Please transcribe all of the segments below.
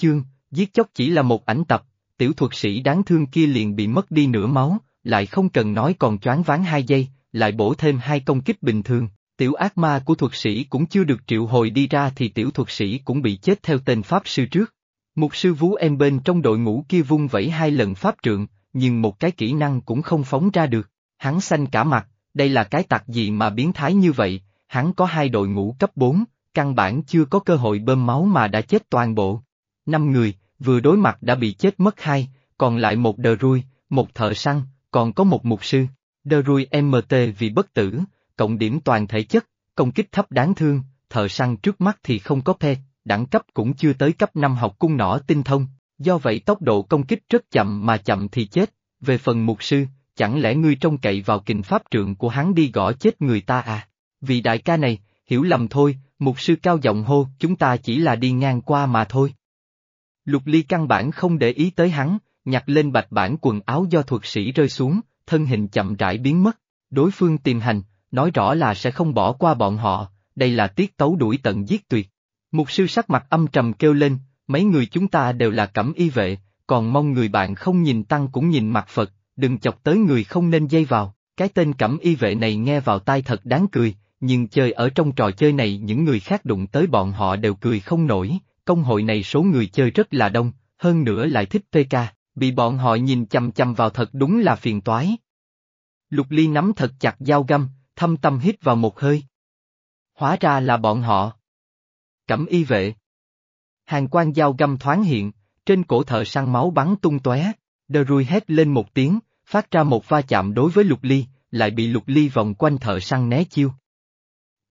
chương, giết chóc chỉ là một ảnh tập, tiểu thuật sĩ đáng thương kia liền bị mất đi nửa máu, lại không cần nói còn choáng ván hai giây, lại bổ thêm hai công kích bình thường. Tiểu ác ma của thuật sĩ cũng chưa được triệu hồi đi ra thì tiểu thuật sĩ cũng bị chết theo tên Pháp sư trước. Một sư vú em bên trong đội ngũ kia vung vẩy hai lần Pháp trượng, nhưng một cái kỹ năng cũng không phóng ra được. Hắn xanh cả mặt, đây là cái tặc gì mà biến thái như vậy, hắn có hai đội ngũ cấp 4, căn bản chưa có cơ hội bơm máu mà đã chết toàn bộ. Năm người, vừa đối mặt đã bị chết mất hai, còn lại một đờ rui, một thợ săn, còn có một mục sư. Đờ rui MT vì bất tử, cộng điểm toàn thể chất, công kích thấp đáng thương, thợ săn trước mắt thì không có phe, đẳng cấp cũng chưa tới cấp 5 học cung nỏ tinh thông, do vậy tốc độ công kích rất chậm mà chậm thì chết. Về phần mục sư, chẳng lẽ ngươi trông cậy vào kình pháp trượng của hắn đi gõ chết người ta à? Vì đại ca này, hiểu lầm thôi, mục sư cao giọng hô, chúng ta chỉ là đi ngang qua mà thôi. Lục ly căn bản không để ý tới hắn, nhặt lên bạch bản quần áo do thuật sĩ rơi xuống, thân hình chậm rãi biến mất. Đối phương tìm hành, nói rõ là sẽ không bỏ qua bọn họ, đây là tiết tấu đuổi tận giết tuyệt. Mục sư sắc mặt âm trầm kêu lên, mấy người chúng ta đều là cẩm y vệ, còn mong người bạn không nhìn tăng cũng nhìn mặt Phật, đừng chọc tới người không nên dây vào. Cái tên cẩm y vệ này nghe vào tai thật đáng cười, nhưng chơi ở trong trò chơi này những người khác đụng tới bọn họ đều cười không nổi, công hội này số người chơi rất là đông, hơn nữa lại thích PK, bị bọn họ nhìn chằm chằm vào thật đúng là phiền toái. Lục Ly nắm thật chặt dao găm, thâm tâm hít vào một hơi. Hóa ra là bọn họ. Cẩm y vệ. Hàng quan dao găm thoáng hiện, trên cổ thợ săn máu bắn tung tóe, đờ rùi hét lên một tiếng, phát ra một va chạm đối với lục ly, lại bị lục ly vòng quanh thợ săn né chiêu.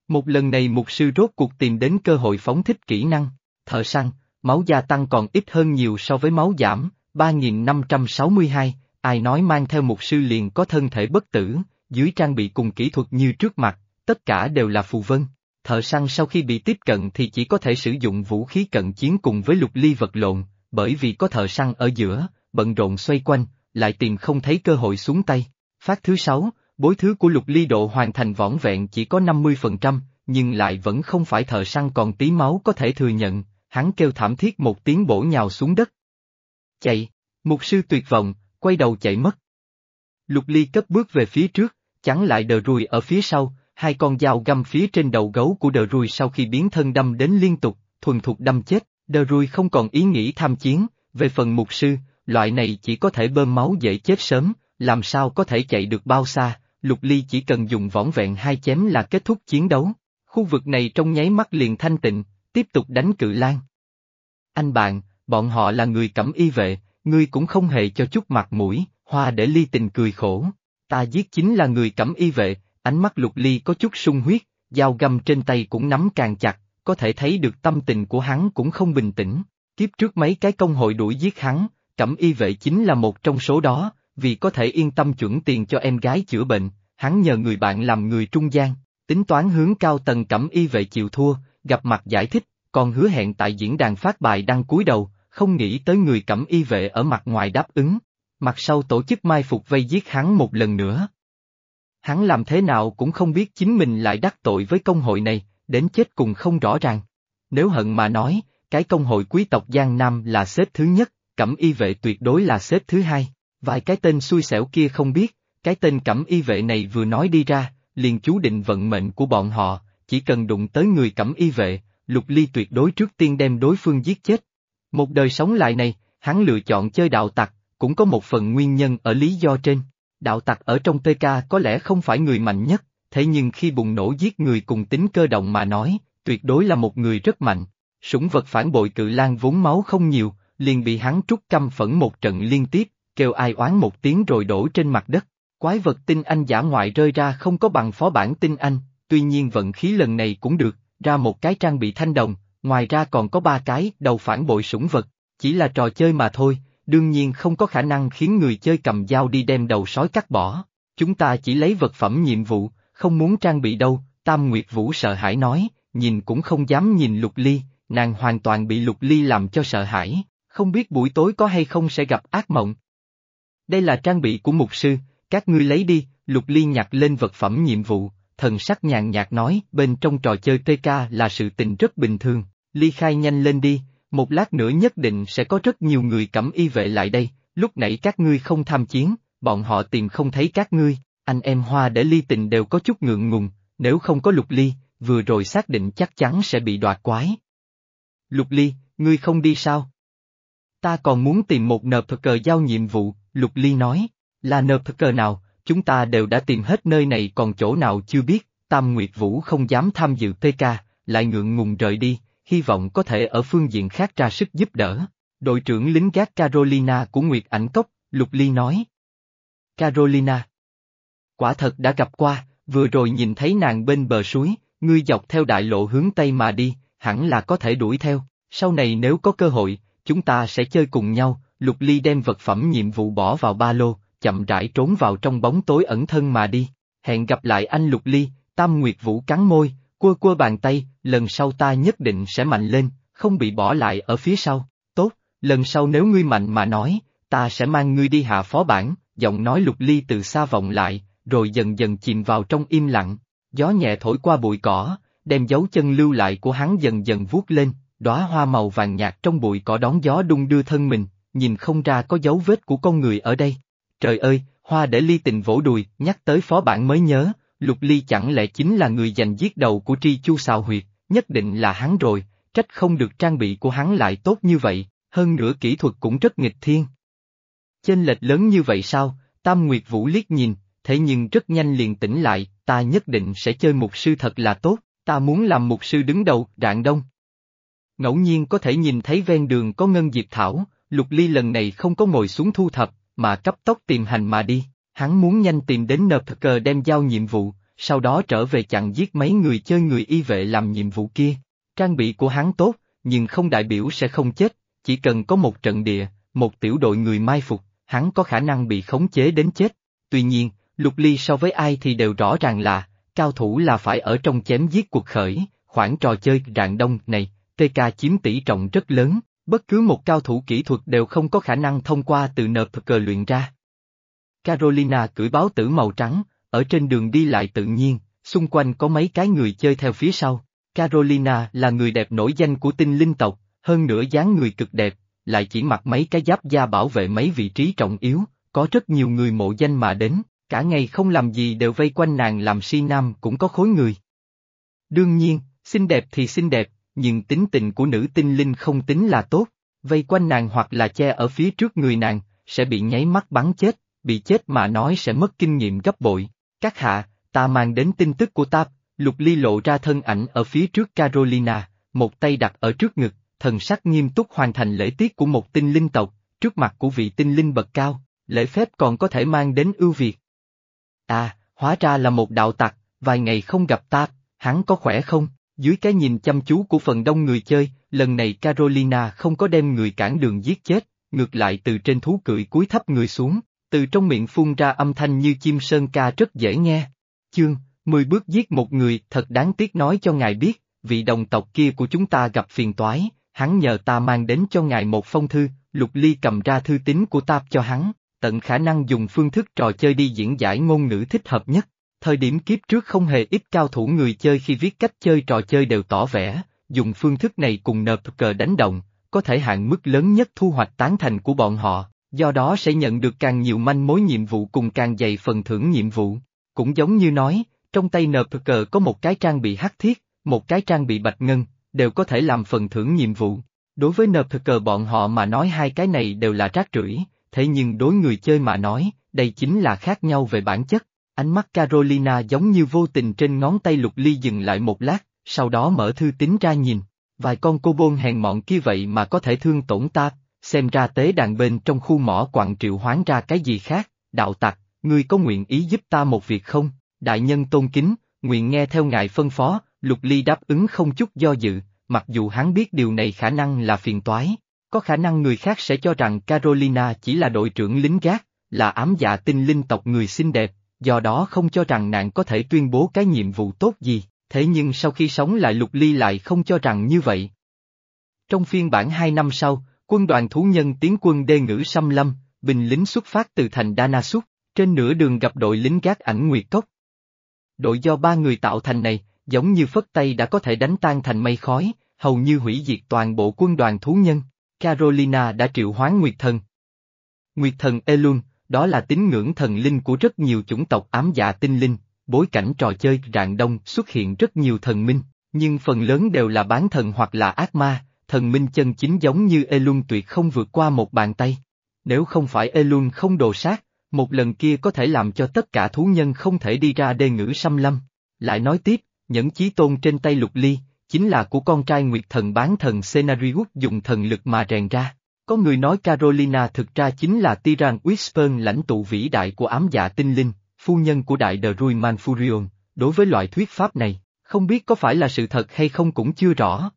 Một lần này mục sư rốt cuộc tìm đến cơ hội phóng thích kỹ năng, thợ săn, máu gia tăng còn ít hơn nhiều so với máu giảm, 3562, ai nói mang theo một sư liền có thân thể bất tử, dưới trang bị cùng kỹ thuật như trước mặt, tất cả đều là phù vân. Thợ săn sau khi bị tiếp cận thì chỉ có thể sử dụng vũ khí cận chiến cùng với lục ly vật lộn, bởi vì có thợ săn ở giữa, bận rộn xoay quanh, lại tìm không thấy cơ hội xuống tay. Phát thứ sáu, bối thứ của lục ly độ hoàn thành võn vẹn chỉ có 50%, nhưng lại vẫn không phải thợ săn còn tí máu có thể thừa nhận, hắn kêu thảm thiết một tiếng bổ nhào xuống đất. Chạy, mục sư tuyệt vọng, quay đầu chạy mất. Lục ly cất bước về phía trước, chắn lại đờ rùi ở phía sau, hai con dao găm phía trên đầu gấu của đờ rùi sau khi biến thân đâm đến liên tục, thuần thục đâm chết, đờ rùi không còn ý nghĩ tham chiến, về phần mục sư, loại này chỉ có thể bơm máu dễ chết sớm, làm sao có thể chạy được bao xa, lục ly chỉ cần dùng võng vẹn hai chém là kết thúc chiến đấu. Khu vực này trong nháy mắt liền thanh tịnh, tiếp tục đánh cự lan. Anh bạn, bọn họ là người cẩm y vệ, ngươi cũng không hề cho chút mặt mũi, hoa để ly tình cười khổ. Ta giết chính là người cẩm y vệ, ánh mắt lục ly có chút sung huyết, dao găm trên tay cũng nắm càng chặt, có thể thấy được tâm tình của hắn cũng không bình tĩnh. Kiếp trước mấy cái công hội đuổi giết hắn, cẩm y vệ chính là một trong số đó, vì có thể yên tâm chuẩn tiền cho em gái chữa bệnh, hắn nhờ người bạn làm người trung gian, tính toán hướng cao tầng cẩm y vệ chịu thua, gặp mặt giải thích, còn hứa hẹn tại diễn đàn phát bài đăng cúi đầu, không nghĩ tới người cẩm y vệ ở mặt ngoài đáp ứng, mặt sau tổ chức mai phục vây giết hắn một lần nữa. Hắn làm thế nào cũng không biết chính mình lại đắc tội với công hội này, đến chết cùng không rõ ràng. Nếu hận mà nói, cái công hội quý tộc Giang Nam là xếp thứ nhất, cẩm y vệ tuyệt đối là xếp thứ hai. Vài cái tên xui xẻo kia không biết, cái tên cẩm y vệ này vừa nói đi ra, liền chú định vận mệnh của bọn họ, chỉ cần đụng tới người cẩm y vệ, lục ly tuyệt đối trước tiên đem đối phương giết chết. Một đời sống lại này, hắn lựa chọn chơi đạo tặc, cũng có một phần nguyên nhân ở lý do trên. Đạo tặc ở trong TK có lẽ không phải người mạnh nhất, thế nhưng khi bùng nổ giết người cùng tính cơ động mà nói, tuyệt đối là một người rất mạnh. súng vật phản bội cự lan vốn máu không nhiều, liền bị hắn trút căm phẫn một trận liên tiếp, kêu ai oán một tiếng rồi đổ trên mặt đất. Quái vật tinh anh giả ngoại rơi ra không có bằng phó bản tinh anh, tuy nhiên vận khí lần này cũng được, ra một cái trang bị thanh đồng, ngoài ra còn có ba cái đầu phản bội sủng vật, chỉ là trò chơi mà thôi, đương nhiên không có khả năng khiến người chơi cầm dao đi đem đầu sói cắt bỏ. Chúng ta chỉ lấy vật phẩm nhiệm vụ, không muốn trang bị đâu, Tam Nguyệt Vũ sợ hãi nói, nhìn cũng không dám nhìn Lục Ly, nàng hoàn toàn bị Lục Ly làm cho sợ hãi, không biết buổi tối có hay không sẽ gặp ác mộng. Đây là trang bị của mục sư, các ngươi lấy đi, Lục Ly nhặt lên vật phẩm nhiệm vụ, thần sắc nhàn nhạt nói, bên trong trò chơi TK là sự tình rất bình thường, Ly khai nhanh lên đi, một lát nữa nhất định sẽ có rất nhiều người cẩm y vệ lại đây, lúc nãy các ngươi không tham chiến, bọn họ tìm không thấy các ngươi, anh em hoa để ly tình đều có chút ngượng ngùng, nếu không có lục ly, vừa rồi xác định chắc chắn sẽ bị đoạt quái. Lục ly, ngươi không đi sao? Ta còn muốn tìm một nợp thật cờ giao nhiệm vụ, lục ly nói, là nợp thật cờ nào, chúng ta đều đã tìm hết nơi này còn chỗ nào chưa biết, Tam Nguyệt Vũ không dám tham dự PK, lại ngượng ngùng rời đi, hy vọng có thể ở phương diện khác ra sức giúp đỡ. Đội trưởng lính gác Carolina của Nguyệt Ảnh Cốc, Lục Ly nói. Carolina. Quả thật đã gặp qua, vừa rồi nhìn thấy nàng bên bờ suối, ngươi dọc theo đại lộ hướng Tây mà đi, hẳn là có thể đuổi theo, sau này nếu có cơ hội, chúng ta sẽ chơi cùng nhau, Lục Ly đem vật phẩm nhiệm vụ bỏ vào ba lô, chậm rãi trốn vào trong bóng tối ẩn thân mà đi. Hẹn gặp lại anh Lục Ly, Tam Nguyệt Vũ cắn môi, cua cua bàn tay, lần sau ta nhất định sẽ mạnh lên, không bị bỏ lại ở phía sau. Tốt, lần sau nếu ngươi mạnh mà nói, ta sẽ mang ngươi đi hạ phó bản, giọng nói Lục Ly từ xa vọng lại, rồi dần dần chìm vào trong im lặng. Gió nhẹ thổi qua bụi cỏ, đem dấu chân lưu lại của hắn dần dần vuốt lên, đóa hoa màu vàng nhạt trong bụi cỏ đón gió đung đưa thân mình, nhìn không ra có dấu vết của con người ở đây. Trời ơi, hoa để ly tình vỗ đùi, nhắc tới phó bản mới nhớ, lục ly chẳng lẽ chính là người giành giết đầu của tri chu xào huyệt, nhất định là hắn rồi, trách không được trang bị của hắn lại tốt như vậy, hơn nữa kỹ thuật cũng rất nghịch thiên. Chênh lệch lớn như vậy sao, Tam Nguyệt Vũ liếc nhìn, thế nhưng rất nhanh liền tỉnh lại, ta nhất định sẽ chơi mục sư thật là tốt, ta muốn làm mục sư đứng đầu, rạng đông. Ngẫu nhiên có thể nhìn thấy ven đường có ngân diệp thảo, lục ly lần này không có ngồi xuống thu thập, mà cấp tốc tìm hành mà đi, hắn muốn nhanh tìm đến nợp cờ đem giao nhiệm vụ, sau đó trở về chặn giết mấy người chơi người y vệ làm nhiệm vụ kia. Trang bị của hắn tốt, nhưng không đại biểu sẽ không chết, chỉ cần có một trận địa, một tiểu đội người mai phục, hắn có khả năng bị khống chế đến chết. Tuy nhiên, Lục Ly so với ai thì đều rõ ràng là, cao thủ là phải ở trong chém giết cuộc khởi, khoảng trò chơi rạng đông này, TK chiếm tỷ trọng rất lớn, bất cứ một cao thủ kỹ thuật đều không có khả năng thông qua từ nợp cờ luyện ra. Carolina cưỡi báo tử màu trắng, ở trên đường đi lại tự nhiên, xung quanh có mấy cái người chơi theo phía sau. Carolina là người đẹp nổi danh của tinh linh tộc, hơn nữa dáng người cực đẹp, lại chỉ mặc mấy cái giáp da bảo vệ mấy vị trí trọng yếu, có rất nhiều người mộ danh mà đến, cả ngày không làm gì đều vây quanh nàng làm si nam cũng có khối người. Đương nhiên, xinh đẹp thì xinh đẹp, nhưng tính tình của nữ tinh linh không tính là tốt, vây quanh nàng hoặc là che ở phía trước người nàng, sẽ bị nháy mắt bắn chết, bị chết mà nói sẽ mất kinh nghiệm gấp bội. Các hạ, ta mang đến tin tức của ta, lục ly lộ ra thân ảnh ở phía trước Carolina, một tay đặt ở trước ngực, thần sắc nghiêm túc hoàn thành lễ tiết của một tinh linh tộc, trước mặt của vị tinh linh bậc cao, lễ phép còn có thể mang đến ưu việt. À, hóa ra là một đạo tặc, vài ngày không gặp ta, hắn có khỏe không? Dưới cái nhìn chăm chú của phần đông người chơi, lần này Carolina không có đem người cản đường giết chết, ngược lại từ trên thú cưỡi cúi thấp người xuống, từ trong miệng phun ra âm thanh như chim sơn ca rất dễ nghe. Chương, mười bước giết một người thật đáng tiếc nói cho ngài biết, vị đồng tộc kia của chúng ta gặp phiền toái, hắn nhờ ta mang đến cho ngài một phong thư, lục ly cầm ra thư tín của ta cho hắn, tận khả năng dùng phương thức trò chơi đi diễn giải ngôn ngữ thích hợp nhất. Thời điểm kiếp trước không hề ít cao thủ người chơi khi viết cách chơi trò chơi đều tỏ vẻ, dùng phương thức này cùng nợp cờ đánh động, có thể hạn mức lớn nhất thu hoạch tán thành của bọn họ, do đó sẽ nhận được càng nhiều manh mối nhiệm vụ cùng càng dày phần thưởng nhiệm vụ. Cũng giống như nói, trong tay nợp cờ có một cái trang bị hắc thiết, một cái trang bị bạch ngân, đều có thể làm phần thưởng nhiệm vụ. Đối với nợp cờ bọn họ mà nói hai cái này đều là rác rưởi, thế nhưng đối người chơi mà nói, đây chính là khác nhau về bản chất. Ánh mắt Carolina giống như vô tình trên ngón tay lục ly dừng lại một lát, sau đó mở thư tín ra nhìn. Vài con cô bôn hèn mọn kia vậy mà có thể thương tổn ta, xem ra tế đàn bên trong khu mỏ quặng triệu hoán ra cái gì khác, đạo tặc, ngươi có nguyện ý giúp ta một việc không? Đại nhân tôn kính, nguyện nghe theo ngài phân phó, lục ly đáp ứng không chút do dự, mặc dù hắn biết điều này khả năng là phiền toái. Có khả năng người khác sẽ cho rằng Carolina chỉ là đội trưởng lính gác, là ám dạ tinh linh tộc người xinh đẹp, do đó không cho rằng nàng có thể tuyên bố cái nhiệm vụ tốt gì, thế nhưng sau khi sống lại lục ly lại không cho rằng như vậy. Trong phiên bản hai năm sau, quân đoàn thú nhân tiến quân đê ngữ xâm lâm, binh lính xuất phát từ thành Đana Súc, trên nửa đường gặp đội lính gác ảnh Nguyệt Cốc. Đội do ba người tạo thành này, giống như phất tay đã có thể đánh tan thành mây khói, hầu như hủy diệt toàn bộ quân đoàn thú nhân. Carolina đã triệu hoán Nguyệt Thần. Nguyệt Thần Elun, đó là tín ngưỡng thần linh của rất nhiều chủng tộc ám dạ tinh linh, bối cảnh trò chơi rạng đông xuất hiện rất nhiều thần minh, nhưng phần lớn đều là bán thần hoặc là ác ma, thần minh chân chính giống như Elun tuyệt không vượt qua một bàn tay. Nếu không phải Elun không đồ sát, một lần kia có thể làm cho tất cả thú nhân không thể đi ra đê ngữ xâm lâm. Lại nói tiếp, nhẫn chí tôn trên tay lục ly, chính là của con trai Nguyệt thần bán thần Senarius dùng thần lực mà rèn ra. Có người nói Carolina thực ra chính là Tyran Whisper lãnh tụ vĩ đại của ám dạ tinh linh, phu nhân của đại The Rui Manfurion, đối với loại thuyết pháp này, không biết có phải là sự thật hay không cũng chưa rõ.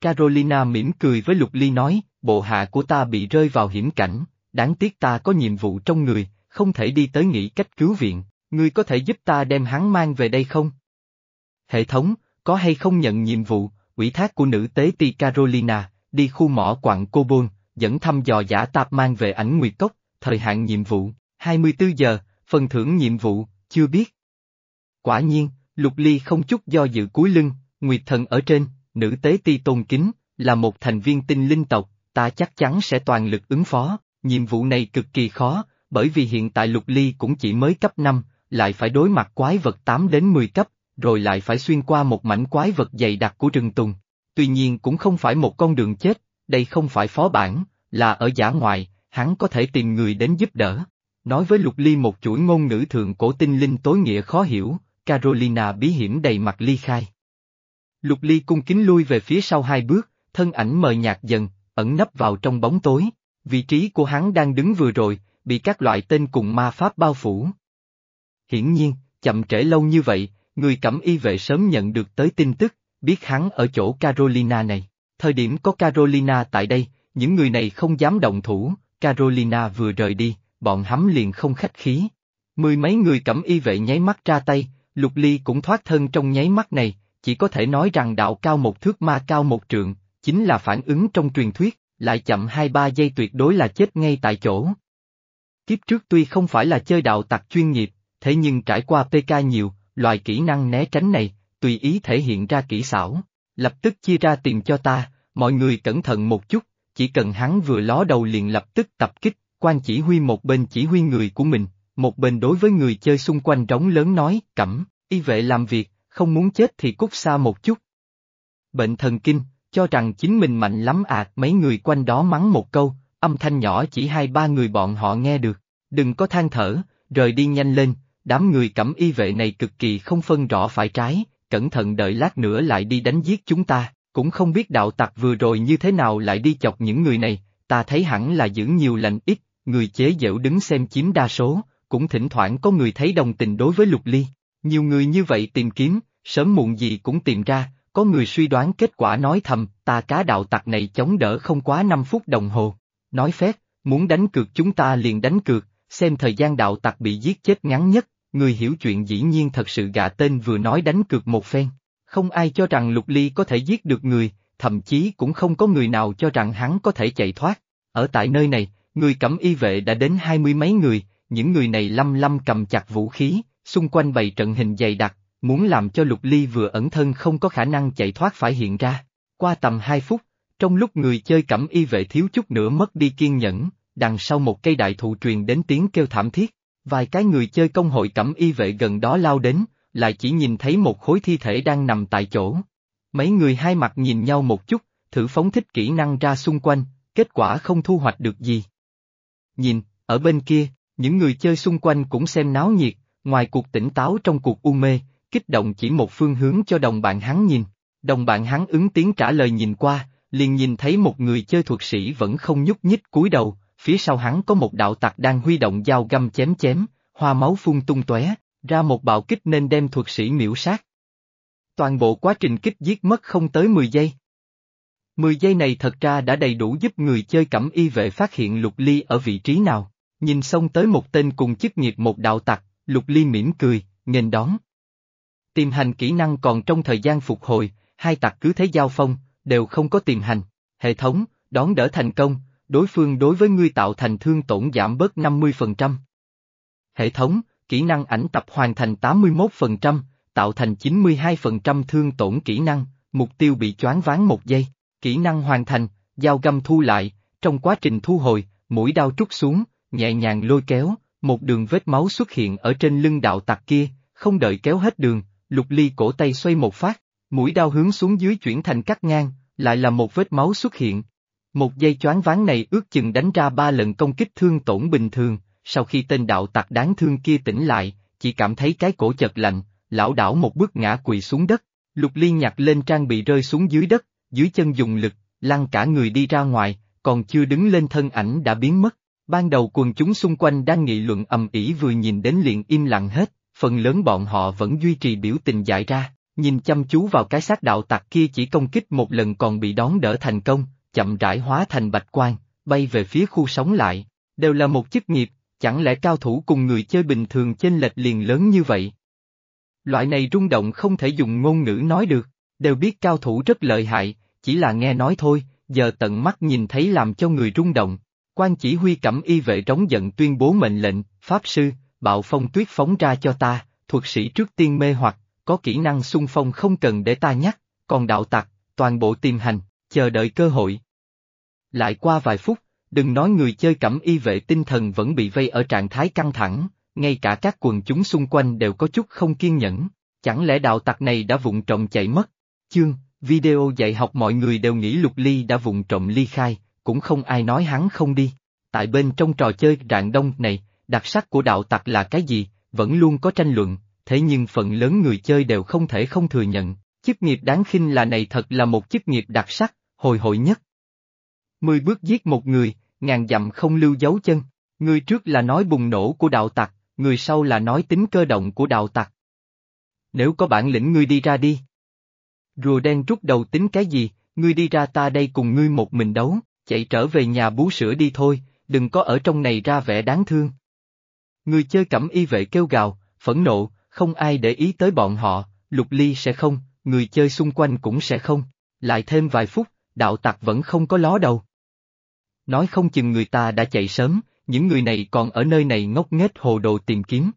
Carolina mỉm cười với Lục Ly nói, bộ hạ của ta bị rơi vào hiểm cảnh, đáng tiếc ta có nhiệm vụ trong người, không thể đi tới nghĩ cách cứu viện, ngươi có thể giúp ta đem hắn mang về đây không? Hệ thống, có hay không nhận nhiệm vụ, ủy thác của nữ tế ti Carolina, đi khu mỏ quặng Cobol, dẫn thăm dò giả tạp mang về ảnh Nguyệt Cốc, thời hạn nhiệm vụ, 24 giờ, phần thưởng nhiệm vụ, chưa biết. Quả nhiên, Lục Ly không chút do dự cúi lưng, Nguyệt Thần ở trên, nữ tế ti tôn kính, là một thành viên tinh linh tộc, ta chắc chắn sẽ toàn lực ứng phó, nhiệm vụ này cực kỳ khó, bởi vì hiện tại Lục Ly cũng chỉ mới cấp 5, lại phải đối mặt quái vật 8 đến 10 cấp, rồi lại phải xuyên qua một mảnh quái vật dày đặc của rừng tùng. Tuy nhiên cũng không phải một con đường chết, đây không phải phó bản, là ở giả ngoại, hắn có thể tìm người đến giúp đỡ. Nói với Lục Ly một chuỗi ngôn ngữ thượng cổ tinh linh tối nghĩa khó hiểu, Carolina bí hiểm đầy mặt ly khai. Lục Ly cung kính lui về phía sau hai bước, thân ảnh mờ nhạt dần, ẩn nấp vào trong bóng tối. Vị trí của hắn đang đứng vừa rồi, bị các loại tên cùng ma pháp bao phủ. Hiển nhiên, chậm trễ lâu như vậy, người cẩm y vệ sớm nhận được tới tin tức, biết hắn ở chỗ Carolina này. Thời điểm có Carolina tại đây, những người này không dám động thủ, Carolina vừa rời đi, bọn hắm liền không khách khí. Mười mấy người cẩm y vệ nháy mắt ra tay, Lục Ly cũng thoát thân trong nháy mắt này, chỉ có thể nói rằng đạo cao một thước ma cao một trượng, chính là phản ứng trong truyền thuyết, lại chậm hai ba giây tuyệt đối là chết ngay tại chỗ. Kiếp trước tuy không phải là chơi đạo tặc chuyên nghiệp, thế nhưng trải qua PK nhiều, loại kỹ năng né tránh này, tùy ý thể hiện ra kỹ xảo, lập tức chia ra tiền cho ta, mọi người cẩn thận một chút, chỉ cần hắn vừa ló đầu liền lập tức tập kích, quan chỉ huy một bên chỉ huy người của mình, một bên đối với người chơi xung quanh trống lớn nói, cẩm, y vệ làm việc, không muốn chết thì cút xa một chút. Bệnh thần kinh, cho rằng chính mình mạnh lắm à, mấy người quanh đó mắng một câu, âm thanh nhỏ chỉ hai ba người bọn họ nghe được, đừng có than thở, rời đi nhanh lên, đám người cẩm y vệ này cực kỳ không phân rõ phải trái, cẩn thận đợi lát nữa lại đi đánh giết chúng ta, cũng không biết đạo tặc vừa rồi như thế nào lại đi chọc những người này, ta thấy hẳn là giữ nhiều lành ít, người chế giễu đứng xem chiếm đa số, cũng thỉnh thoảng có người thấy đồng tình đối với lục ly, nhiều người như vậy tìm kiếm, sớm muộn gì cũng tìm ra, có người suy đoán kết quả nói thầm, ta cá đạo tặc này chống đỡ không quá 5 phút đồng hồ, nói phép, muốn đánh cược chúng ta liền đánh cược, xem thời gian đạo tặc bị giết chết ngắn nhất, người hiểu chuyện dĩ nhiên thật sự gạ tên vừa nói đánh cược một phen. Không ai cho rằng Lục Ly có thể giết được người, thậm chí cũng không có người nào cho rằng hắn có thể chạy thoát. Ở tại nơi này, người cẩm y vệ đã đến hai mươi mấy người, những người này lâm lâm cầm chặt vũ khí, xung quanh bày trận hình dày đặc, muốn làm cho Lục Ly vừa ẩn thân không có khả năng chạy thoát phải hiện ra. Qua tầm hai phút, trong lúc người chơi cẩm y vệ thiếu chút nữa mất đi kiên nhẫn, đằng sau một cây đại thụ truyền đến tiếng kêu thảm thiết, Vài cái người chơi công hội cẩm y vệ gần đó lao đến, lại chỉ nhìn thấy một khối thi thể đang nằm tại chỗ. Mấy người hai mặt nhìn nhau một chút, thử phóng thích kỹ năng ra xung quanh, kết quả không thu hoạch được gì. Nhìn, ở bên kia, những người chơi xung quanh cũng xem náo nhiệt, ngoài cuộc tỉnh táo trong cuộc u mê, kích động chỉ một phương hướng cho đồng bạn hắn nhìn. Đồng bạn hắn ứng tiếng trả lời nhìn qua, liền nhìn thấy một người chơi thuật sĩ vẫn không nhúc nhích cúi đầu, phía sau hắn có một đạo tặc đang huy động dao găm chém chém, hoa máu phun tung tóe, ra một bạo kích nên đem thuật sĩ miễu sát. Toàn bộ quá trình kích giết mất không tới 10 giây. 10 giây này thật ra đã đầy đủ giúp người chơi cẩm y vệ phát hiện lục ly ở vị trí nào, nhìn xong tới một tên cùng chức nghiệp một đạo tặc, lục ly mỉm cười, nghênh đón. Tìm hành kỹ năng còn trong thời gian phục hồi, hai tặc cứ thế giao phong, đều không có tìm hành, hệ thống, đón đỡ thành công, đối phương đối với ngươi tạo thành thương tổn giảm bớt 50%. Hệ thống, kỹ năng ảnh tập hoàn thành 81%, tạo thành 92% thương tổn kỹ năng, mục tiêu bị choáng ván một giây, kỹ năng hoàn thành, dao găm thu lại, trong quá trình thu hồi, mũi đao trút xuống, nhẹ nhàng lôi kéo, một đường vết máu xuất hiện ở trên lưng đạo tặc kia, không đợi kéo hết đường, lục ly cổ tay xoay một phát, mũi đao hướng xuống dưới chuyển thành cắt ngang, lại là một vết máu xuất hiện. Một giây choáng ván này ước chừng đánh ra ba lần công kích thương tổn bình thường, sau khi tên đạo tặc đáng thương kia tỉnh lại, chỉ cảm thấy cái cổ chật lạnh, lão đảo một bước ngã quỳ xuống đất, lục ly nhặt lên trang bị rơi xuống dưới đất, dưới chân dùng lực, lăn cả người đi ra ngoài, còn chưa đứng lên thân ảnh đã biến mất. Ban đầu quần chúng xung quanh đang nghị luận ầm ĩ vừa nhìn đến liền im lặng hết, phần lớn bọn họ vẫn duy trì biểu tình dại ra, nhìn chăm chú vào cái xác đạo tặc kia chỉ công kích một lần còn bị đón đỡ thành công, chậm rãi hóa thành bạch quang, bay về phía khu sống lại, đều là một chức nghiệp, chẳng lẽ cao thủ cùng người chơi bình thường chênh lệch liền lớn như vậy? Loại này rung động không thể dùng ngôn ngữ nói được, đều biết cao thủ rất lợi hại, chỉ là nghe nói thôi, giờ tận mắt nhìn thấy làm cho người rung động. Quan chỉ huy cẩm y vệ trống giận tuyên bố mệnh lệnh, Pháp sư, bạo phong tuyết phóng ra cho ta, thuật sĩ trước tiên mê hoặc, có kỹ năng xung phong không cần để ta nhắc, còn đạo tặc, toàn bộ tìm hành, chờ đợi cơ hội. Lại qua vài phút, đừng nói người chơi cẩm y vệ tinh thần vẫn bị vây ở trạng thái căng thẳng, ngay cả các quần chúng xung quanh đều có chút không kiên nhẫn, chẳng lẽ đạo tặc này đã vụng trộm chạy mất? Chương, video dạy học mọi người đều nghĩ lục ly đã vụng trộm ly khai, cũng không ai nói hắn không đi. Tại bên trong trò chơi rạng đông này, đặc sắc của đạo tặc là cái gì, vẫn luôn có tranh luận, thế nhưng phần lớn người chơi đều không thể không thừa nhận, chức nghiệp đáng khinh là này thật là một chức nghiệp đặc sắc, hồi hội nhất. Mười bước giết một người, ngàn dặm không lưu dấu chân, người trước là nói bùng nổ của đạo tặc, người sau là nói tính cơ động của đạo tặc. Nếu có bản lĩnh ngươi đi ra đi. Rùa đen rút đầu tính cái gì, ngươi đi ra ta đây cùng ngươi một mình đấu, chạy trở về nhà bú sữa đi thôi, đừng có ở trong này ra vẻ đáng thương. Người chơi cẩm y vệ kêu gào, phẫn nộ, không ai để ý tới bọn họ, lục ly sẽ không, người chơi xung quanh cũng sẽ không, lại thêm vài phút, đạo tặc vẫn không có ló đầu. Nói không chừng người ta đã chạy sớm, những người này còn ở nơi này ngốc nghếch hồ đồ tìm kiếm.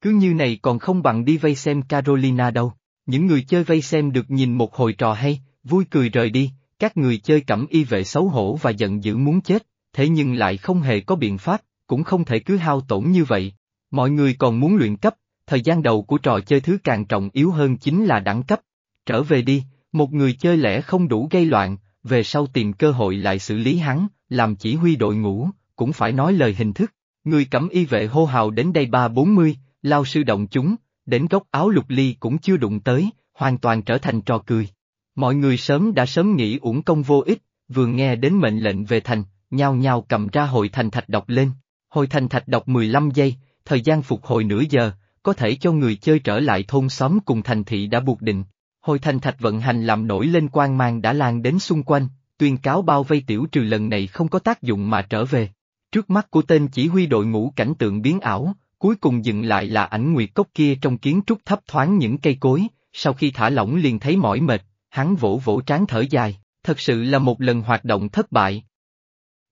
Cứ như này còn không bằng đi vây xem Carolina đâu, những người chơi vây xem được nhìn một hồi trò hay, vui cười rời đi, các người chơi cẩm y vệ xấu hổ và giận dữ muốn chết, thế nhưng lại không hề có biện pháp, cũng không thể cứ hao tổn như vậy. Mọi người còn muốn luyện cấp, thời gian đầu của trò chơi thứ càng trọng yếu hơn chính là đẳng cấp. Trở về đi, một người chơi lẻ không đủ gây loạn, về sau tìm cơ hội lại xử lý hắn, làm chỉ huy đội ngũ, cũng phải nói lời hình thức. Người cẩm y vệ hô hào đến đây ba bốn mươi, lao sư động chúng, đến góc áo lục ly cũng chưa đụng tới, hoàn toàn trở thành trò cười. Mọi người sớm đã sớm nghĩ uổng công vô ích, vừa nghe đến mệnh lệnh về thành, nhao nhao cầm ra hội thành thạch đọc lên. Hồi thành thạch đọc 15 giây, thời gian phục hồi nửa giờ, có thể cho người chơi trở lại thôn xóm cùng thành thị đã buộc định. Hồi thành thạch vận hành làm nổi lên quang mang đã lan đến xung quanh, tuyên cáo bao vây tiểu trừ lần này không có tác dụng mà trở về. Trước mắt của tên chỉ huy đội ngũ cảnh tượng biến ảo, cuối cùng dừng lại là ảnh nguyệt cốc kia trong kiến trúc thấp thoáng những cây cối, sau khi thả lỏng liền thấy mỏi mệt, hắn vỗ vỗ trán thở dài, thật sự là một lần hoạt động thất bại.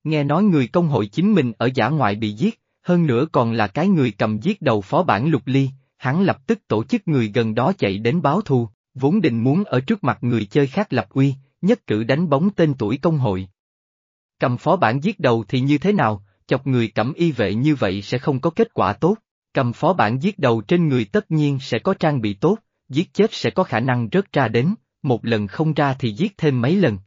Nghe nói người công hội chính mình ở giả ngoại bị giết, hơn nữa còn là cái người cầm giết đầu phó bản lục ly, hắn lập tức tổ chức người gần đó chạy đến báo thù, vốn định muốn ở trước mặt người chơi khác lập uy, nhất cử đánh bóng tên tuổi công hội. Cầm phó bản giết đầu thì như thế nào, chọc người cẩm y vệ như vậy sẽ không có kết quả tốt, cầm phó bản giết đầu trên người tất nhiên sẽ có trang bị tốt, giết chết sẽ có khả năng rớt ra đến, một lần không ra thì giết thêm mấy lần.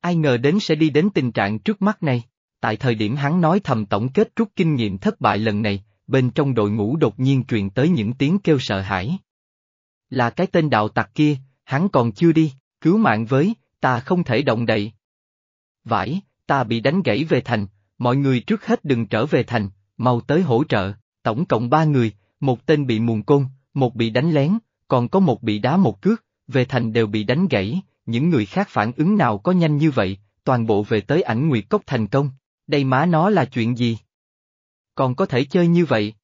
Ai ngờ đến sẽ đi đến tình trạng trước mắt này, tại thời điểm hắn nói thầm tổng kết rút kinh nghiệm thất bại lần này, bên trong đội ngũ đột nhiên truyền tới những tiếng kêu sợ hãi. Là cái tên đạo tặc kia, hắn còn chưa đi, cứu mạng với, ta không thể động đậy. Vãi, ta bị đánh gãy về thành, mọi người trước hết đừng trở về thành, mau tới hỗ trợ, tổng cộng ba người, một tên bị mùn côn, một bị đánh lén, còn có một bị đá một cước, về thành đều bị đánh gãy, những người khác phản ứng nào có nhanh như vậy, toàn bộ về tới ảnh nguyệt cốc thành công, đây má nó là chuyện gì? Còn có thể chơi như vậy?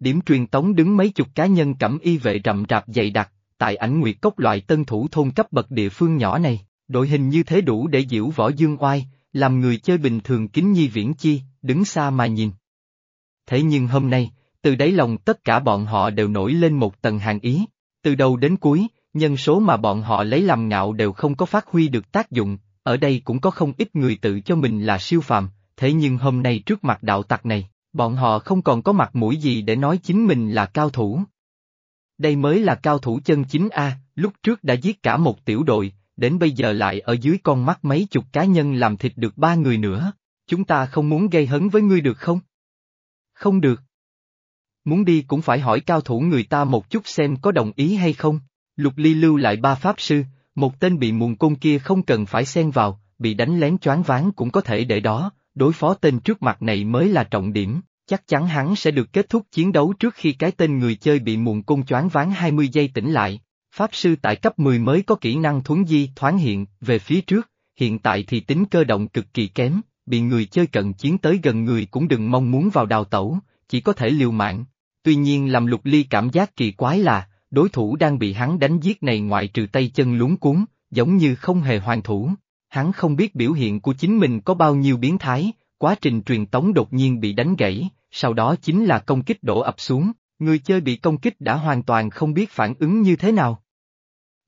Điểm truyền tống đứng mấy chục cá nhân cẩm y vệ rậm rạp dày đặc, tại ảnh nguyệt cốc loại tân thủ thôn cấp bậc địa phương nhỏ này, đội hình như thế đủ để diễu võ dương oai, làm người chơi bình thường kính nhi viễn chi, đứng xa mà nhìn. Thế nhưng hôm nay, từ đáy lòng tất cả bọn họ đều nổi lên một tầng hàng ý, từ đầu đến cuối, nhân số mà bọn họ lấy làm ngạo đều không có phát huy được tác dụng, ở đây cũng có không ít người tự cho mình là siêu phàm, thế nhưng hôm nay trước mặt đạo tặc này, bọn họ không còn có mặt mũi gì để nói chính mình là cao thủ. Đây mới là cao thủ chân chính A, lúc trước đã giết cả một tiểu đội, đến bây giờ lại ở dưới con mắt mấy chục cá nhân làm thịt được ba người nữa, chúng ta không muốn gây hấn với ngươi được không? Không được. Muốn đi cũng phải hỏi cao thủ người ta một chút xem có đồng ý hay không. Lục Ly lưu lại ba pháp sư, một tên bị muôn côn kia không cần phải xen vào, bị đánh lén choáng váng cũng có thể để đó, đối phó tên trước mặt này mới là trọng điểm, chắc chắn hắn sẽ được kết thúc chiến đấu trước khi cái tên người chơi bị muộn cung choáng váng 20 giây tỉnh lại. Pháp sư tại cấp 10 mới có kỹ năng thuấn di thoáng hiện về phía trước, hiện tại thì tính cơ động cực kỳ kém, bị người chơi cận chiến tới gần người cũng đừng mong muốn vào đào tẩu, chỉ có thể liều mạng. Tuy nhiên làm lục ly cảm giác kỳ quái là, đối thủ đang bị hắn đánh giết này ngoại trừ tay chân lúng cuốn, giống như không hề hoàn thủ. Hắn không biết biểu hiện của chính mình có bao nhiêu biến thái, quá trình truyền tống đột nhiên bị đánh gãy, sau đó chính là công kích đổ ập xuống, người chơi bị công kích đã hoàn toàn không biết phản ứng như thế nào.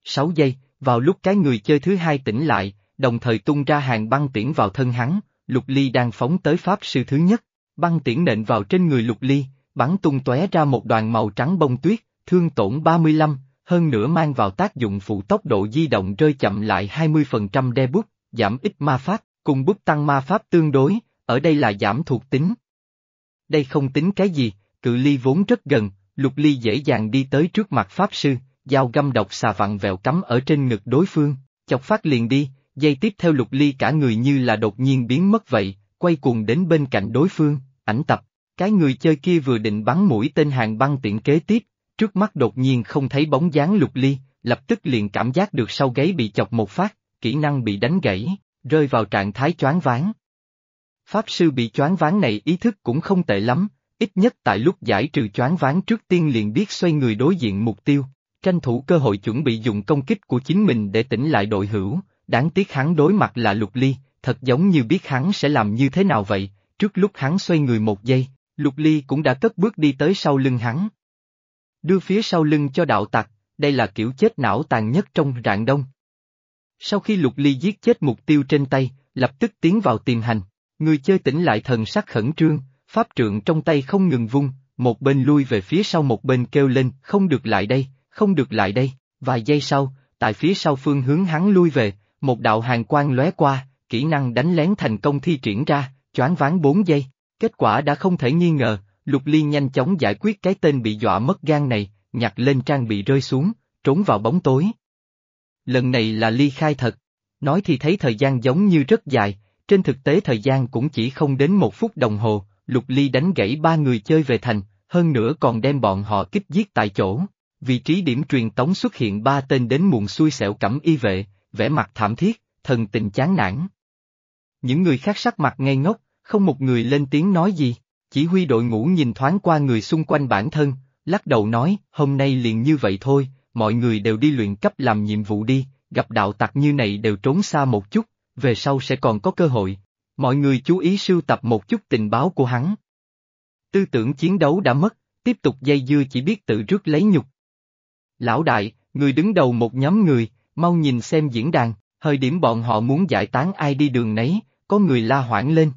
6 giây, vào lúc cái người chơi thứ hai tỉnh lại, đồng thời tung ra hàng băng tiễn vào thân hắn, Lục Ly đang phóng tới pháp sư thứ nhất, băng tiễn nện vào trên người Lục Ly, bắn tung tóe ra một đoàn màu trắng bông tuyết, thương tổn 35, hơn nữa mang vào tác dụng phụ tốc độ di động rơi chậm lại 20% đe bút, giảm ít ma pháp, cùng bút tăng ma pháp tương đối, ở đây là giảm thuộc tính. Đây không tính cái gì, cự ly vốn rất gần, lục ly dễ dàng đi tới trước mặt pháp sư, dao găm độc xà vặn vẹo cắm ở trên ngực đối phương, chọc phát liền đi, dây tiếp theo lục ly cả người như là đột nhiên biến mất vậy, quay cuồng đến bên cạnh đối phương, ảnh tập, cái người chơi kia vừa định bắn mũi tên hàng băng tiện kế tiếp, trước mắt đột nhiên không thấy bóng dáng lục ly, lập tức liền cảm giác được sau gáy bị chọc một phát, kỹ năng bị đánh gãy, rơi vào trạng thái choáng váng. Pháp sư bị choáng váng này ý thức cũng không tệ lắm, ít nhất tại lúc giải trừ choáng váng trước tiên liền biết xoay người đối diện mục tiêu, tranh thủ cơ hội chuẩn bị dùng công kích của chính mình để tỉnh lại đội hữu, đáng tiếc hắn đối mặt là lục ly, thật giống như biết hắn sẽ làm như thế nào vậy, trước lúc hắn xoay người một giây, lục ly cũng đã cất bước đi tới sau lưng hắn. Đưa phía sau lưng cho đạo tặc, đây là kiểu chết não tàn nhất trong rạng đông. Sau khi lục ly giết chết mục tiêu trên tay, lập tức tiến vào tìm hành, người chơi tỉnh lại thần sắc khẩn trương, pháp trượng trong tay không ngừng vung, một bên lui về phía sau một bên kêu lên, không được lại đây, không được lại đây, vài giây sau, tại phía sau phương hướng hắn lui về, một đạo hàng quang lóe qua, kỹ năng đánh lén thành công thi triển ra, choáng ván 4 giây, kết quả đã không thể nghi ngờ, Lục Ly nhanh chóng giải quyết cái tên bị dọa mất gan này, nhặt lên trang bị rơi xuống, trốn vào bóng tối. Lần này là ly khai thật, nói thì thấy thời gian giống như rất dài, trên thực tế thời gian cũng chỉ không đến một phút đồng hồ, Lục Ly đánh gãy ba người chơi về thành, hơn nữa còn đem bọn họ kích giết tại chỗ. Vị trí điểm truyền tống xuất hiện ba tên đến muộn xui xẻo cẩm y vệ, vẻ mặt thảm thiết, thần tình chán nản. Những người khác sắc mặt ngây ngốc, không một người lên tiếng nói gì, chỉ huy đội ngũ nhìn thoáng qua người xung quanh bản thân, lắc đầu nói, hôm nay liền như vậy thôi, mọi người đều đi luyện cấp làm nhiệm vụ đi, gặp đạo tặc như này đều trốn xa một chút, về sau sẽ còn có cơ hội. Mọi người chú ý sưu tập một chút tình báo của hắn. Tư tưởng chiến đấu đã mất, tiếp tục dây dưa chỉ biết tự rước lấy nhục. Lão đại, người đứng đầu một nhóm người, mau nhìn xem diễn đàn, thời điểm bọn họ muốn giải tán ai đi đường nấy, có người la hoảng lên.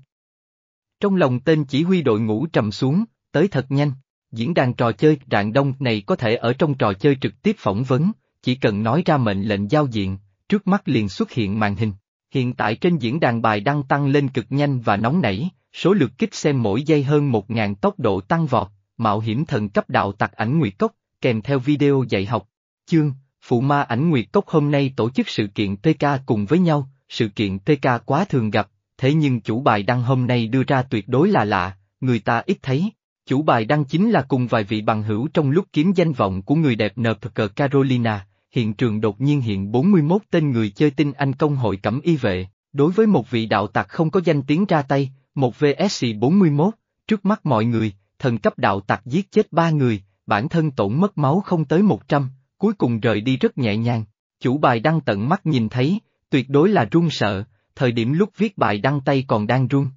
Trong lòng tên chỉ huy đội ngũ trầm xuống, tới thật nhanh, diễn đàn trò chơi rạng đông này có thể ở trong trò chơi trực tiếp phỏng vấn, chỉ cần nói ra mệnh lệnh giao diện, trước mắt liền xuất hiện màn hình. Hiện tại trên diễn đàn bài đăng tăng lên cực nhanh và nóng nảy, số lượt kích xem mỗi giây hơn 1.000 tốc độ tăng vọt, mạo hiểm thần cấp đạo tặc ảnh nguyệt cốc, kèm theo video dạy học. Chương, Phụ Ma ảnh nguyệt cốc hôm nay tổ chức sự kiện TK cùng với nhau, sự kiện TK quá thường gặp, thế nhưng chủ bài đăng hôm nay đưa ra tuyệt đối là lạ, người ta ít thấy. Chủ bài đăng chính là cùng vài vị bằng hữu trong lúc kiếm danh vọng của người đẹp NPK Carolina, hiện trường đột nhiên hiện 41 tên người chơi tinh anh công hội cẩm y vệ, đối với một vị đạo tặc không có danh tiếng ra tay, một VSC 41, trước mắt mọi người, thần cấp đạo tặc giết chết ba người, bản thân tổn mất máu không tới 100, cuối cùng rời đi rất nhẹ nhàng. Chủ bài đăng tận mắt nhìn thấy, tuyệt đối là run sợ, thời điểm lúc viết bài đăng tay còn đang run.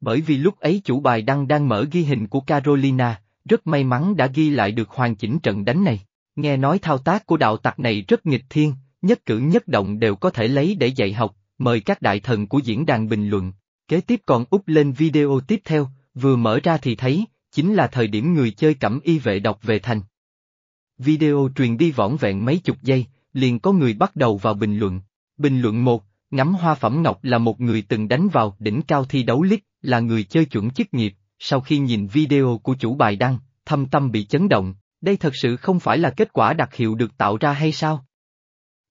Bởi vì lúc ấy chủ bài đăng đang mở ghi hình của Carolina, rất may mắn đã ghi lại được hoàn chỉnh trận đánh này. Nghe nói thao tác của đạo tặc này rất nghịch thiên, nhất cử nhất động đều có thể lấy để dạy học, mời các đại thần của diễn đàn bình luận. Kế tiếp còn úp lên video tiếp theo, vừa mở ra thì thấy, chính là thời điểm người chơi cẩm y vệ đọc về thành. Video truyền đi võn vẹn mấy chục giây, liền có người bắt đầu vào bình luận. Bình luận 1, ngắm hoa phẩm ngọc là một người từng đánh vào đỉnh cao thi đấu lít, là người chơi chuẩn chức nghiệp, sau khi nhìn video của chủ bài đăng, thâm tâm bị chấn động, đây thật sự không phải là kết quả đặc hiệu được tạo ra hay sao?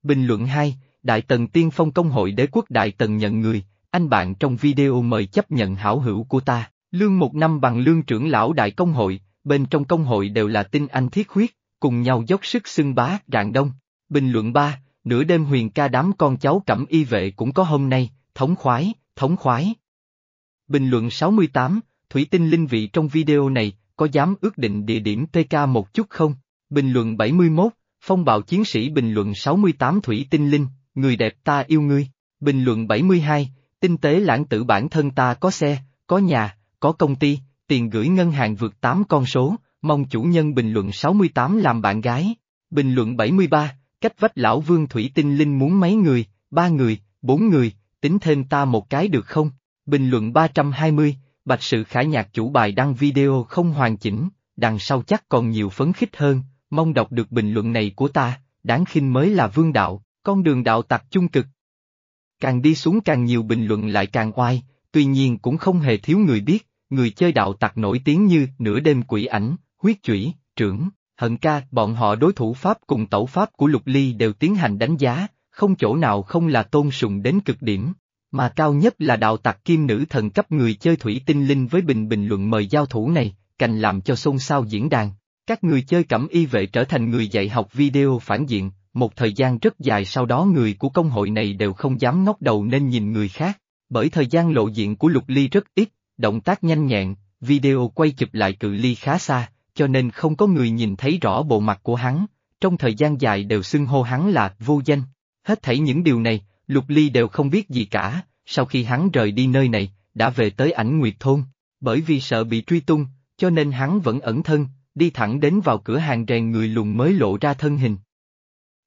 Bình luận 2, Đại Tần Tiên Phong Công hội Đế quốc Đại Tần nhận người, anh bạn trong video mời chấp nhận hảo hữu của ta, lương một năm bằng lương trưởng lão Đại Công hội, bên trong công hội đều là tinh anh thiết huyết, cùng nhau dốc sức xưng bá, rạng đông. Bình luận 3, nửa đêm huyền ca đám con cháu cẩm y vệ cũng có hôm nay, thống khoái, thống khoái. Bình luận 68, Thủy tinh linh vị trong video này, có dám ước định địa điểm TK một chút không? Bình luận 71, phong bạo chiến sĩ bình luận 68 Thủy tinh linh, người đẹp ta yêu ngươi. Bình luận 72, tinh tế lãng tử bản thân ta có xe, có nhà, có công ty, tiền gửi ngân hàng vượt 8 con số, mong chủ nhân bình luận 68 làm bạn gái. Bình luận 73, cách vách lão vương thủy tinh linh muốn mấy người, ba người, bốn người, tính thêm ta một cái được không? Bình luận 320, Bạch sự khải nhạc chủ bài đăng video không hoàn chỉnh, đằng sau chắc còn nhiều phấn khích hơn, mong đọc được bình luận này của ta, đáng khinh mới là vương đạo, con đường đạo tặc chung cực. Càng đi xuống càng nhiều bình luận lại càng oai, tuy nhiên cũng không hề thiếu người biết, người chơi đạo tặc nổi tiếng như nửa đêm quỷ ảnh, huyết chủy, trưởng, hận ca, bọn họ đối thủ Pháp cùng tẩu Pháp của Lục Ly đều tiến hành đánh giá, không chỗ nào không là tôn sùng đến cực điểm. Mà cao nhất là đạo tặc kim nữ thần cấp người chơi thủy tinh linh với bình bình luận mời giao thủ này, cành làm cho xôn xao diễn đàn. Các người chơi cẩm y vệ trở thành người dạy học video phản diện, một thời gian rất dài sau đó người của công hội này đều không dám ngóc đầu nên nhìn người khác, bởi thời gian lộ diện của Lục Ly rất ít, động tác nhanh nhẹn, video quay chụp lại cự ly khá xa, cho nên không có người nhìn thấy rõ bộ mặt của hắn, trong thời gian dài đều xưng hô hắn là vô danh. Hết thảy những điều này, Lục Ly đều không biết gì cả, sau khi hắn rời đi nơi này, đã về tới ảnh Nguyệt Thôn. Bởi vì sợ bị truy tung, cho nên hắn vẫn ẩn thân, đi thẳng đến vào cửa hàng rèn người lùn mới lộ ra thân hình.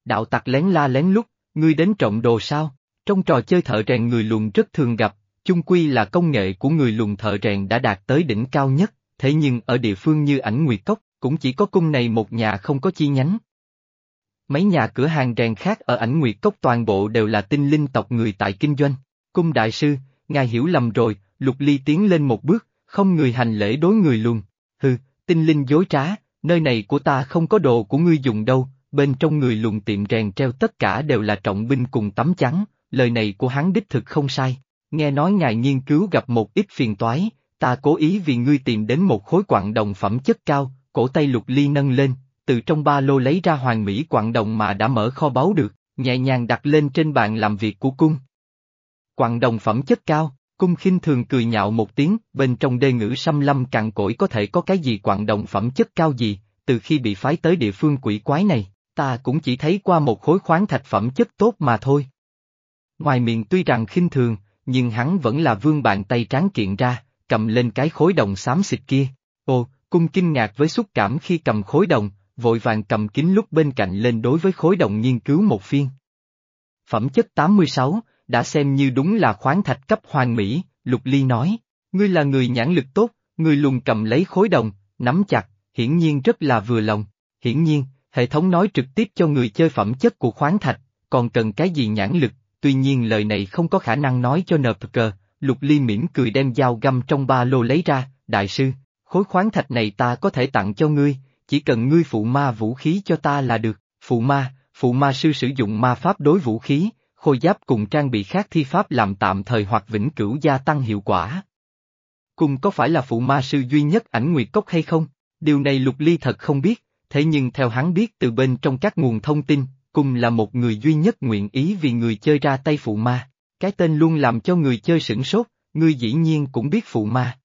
Đạo tặc lén la lén lút, ngươi đến trộm đồ sao? Trong trò chơi thợ rèn người lùn rất thường gặp, chung quy là công nghệ của người lùn thợ rèn đã đạt tới đỉnh cao nhất, thế nhưng ở địa phương như ảnh Nguyệt Cốc, cũng chỉ có cung này một nhà không có chi nhánh. Mấy nhà cửa hàng rèn khác ở ảnh Nguyệt Cốc toàn bộ đều là tinh linh tộc người tại kinh doanh. Cung đại sư, ngài hiểu lầm rồi, lục ly tiến lên một bước, không người hành lễ đối người luôn. Hừ, tinh linh dối trá, nơi này của ta không có đồ của ngươi dùng đâu, bên trong người lùn tiệm rèn treo tất cả đều là trọng binh cùng tấm trắng, lời này của hắn đích thực không sai. Nghe nói ngài nghiên cứu gặp một ít phiền toái, ta cố ý vì ngươi tìm đến một khối quặng đồng phẩm chất cao, cổ tay lục ly nâng lên, từ trong ba lô lấy ra hoàng mỹ quặng đồng mà đã mở kho báu được, nhẹ nhàng đặt lên trên bàn làm việc của cung. Quặng đồng phẩm chất cao, cung khinh thường cười nhạo một tiếng, bên trong đê ngữ xăm lâm cằn cỗi có thể có cái gì quặng đồng phẩm chất cao gì, từ khi bị phái tới địa phương quỷ quái này, ta cũng chỉ thấy qua một khối khoáng thạch phẩm chất tốt mà thôi. Ngoài miệng tuy rằng khinh thường, nhưng hắn vẫn là vương bàn tay tráng kiện ra, cầm lên cái khối đồng xám xịt kia. Ồ, cung kinh ngạc với xúc cảm khi cầm khối đồng, vội vàng cầm kính lúc bên cạnh lên đối với khối đồng nghiên cứu một phiên. Phẩm chất 86, đã xem như đúng là khoáng thạch cấp hoàng mỹ, Lục Ly nói, ngươi là người nhãn lực tốt, ngươi luôn cầm lấy khối đồng, nắm chặt, hiển nhiên rất là vừa lòng, hiển nhiên, hệ thống nói trực tiếp cho người chơi phẩm chất của khoáng thạch, còn cần cái gì nhãn lực, tuy nhiên lời này không có khả năng nói cho nợp cờ, Lục Ly mỉm cười đem dao găm trong ba lô lấy ra, đại sư, khối khoáng thạch này ta có thể tặng cho ngươi, chỉ cần ngươi phụ ma vũ khí cho ta là được, phụ ma, phụ ma sư sử dụng ma pháp đối vũ khí, khôi giáp cùng trang bị khác thi pháp làm tạm thời hoặc vĩnh cửu gia tăng hiệu quả. Cùng có phải là phụ ma sư duy nhất ảnh nguyệt cốc hay không? Điều này Lục Ly thật không biết, thế nhưng theo hắn biết từ bên trong các nguồn thông tin, cùng là một người duy nhất nguyện ý vì người chơi ra tay phụ ma. Cái tên luôn làm cho người chơi sửng sốt, người dĩ nhiên cũng biết phụ ma.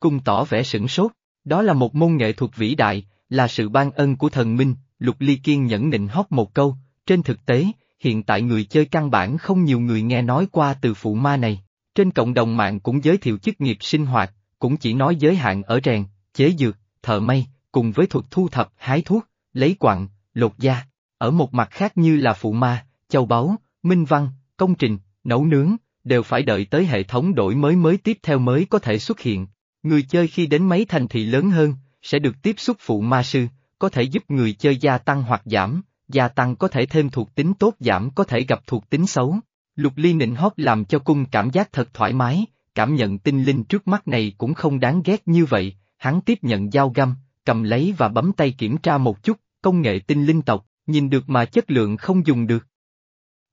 Cung tỏ vẻ sửng sốt, đó là một môn nghệ thuật vĩ đại, là sự ban ân của thần minh, Lục Ly kiên nhẫn nịnh hót một câu, trên thực tế, hiện tại người chơi căn bản không nhiều người nghe nói qua từ phụ ma này. Trên cộng đồng mạng cũng giới thiệu chức nghiệp sinh hoạt, cũng chỉ nói giới hạn ở rèn, chế dược, thợ may, cùng với thuật thu thập, hái thuốc, lấy quặng, lột da. Ở một mặt khác như là phụ ma, châu báu, minh văn, công trình, nấu nướng, đều phải đợi tới hệ thống đổi mới mới tiếp theo mới có thể xuất hiện. Người chơi khi đến mấy thành thị lớn hơn, sẽ được tiếp xúc phụ ma sư, có thể giúp người chơi gia tăng hoặc giảm, gia tăng có thể thêm thuộc tính tốt giảm có thể gặp thuộc tính xấu. Lục ly nịnh hót làm cho cung cảm giác thật thoải mái, cảm nhận tinh linh trước mắt này cũng không đáng ghét như vậy, hắn tiếp nhận dao găm, cầm lấy và bấm tay kiểm tra một chút, công nghệ tinh linh tộc, nhìn được mà chất lượng không dùng được.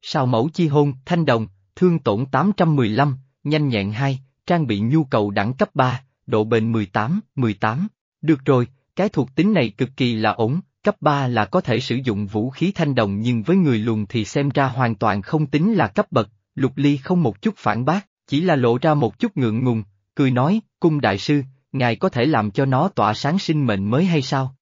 Sao mẫu chi hôn, thanh đồng, thương tổn 815, nhanh nhẹn 2, trang bị nhu cầu đẳng cấp 3, độ bền 18, 18. Được rồi, cái thuộc tính này cực kỳ là ổn, cấp 3 là có thể sử dụng vũ khí thanh đồng nhưng với người lùn thì xem ra hoàn toàn không tính là cấp bậc, lục ly không một chút phản bác, chỉ là lộ ra một chút ngượng ngùng, cười nói, cung đại sư, ngài có thể làm cho nó tỏa sáng sinh mệnh mới hay sao?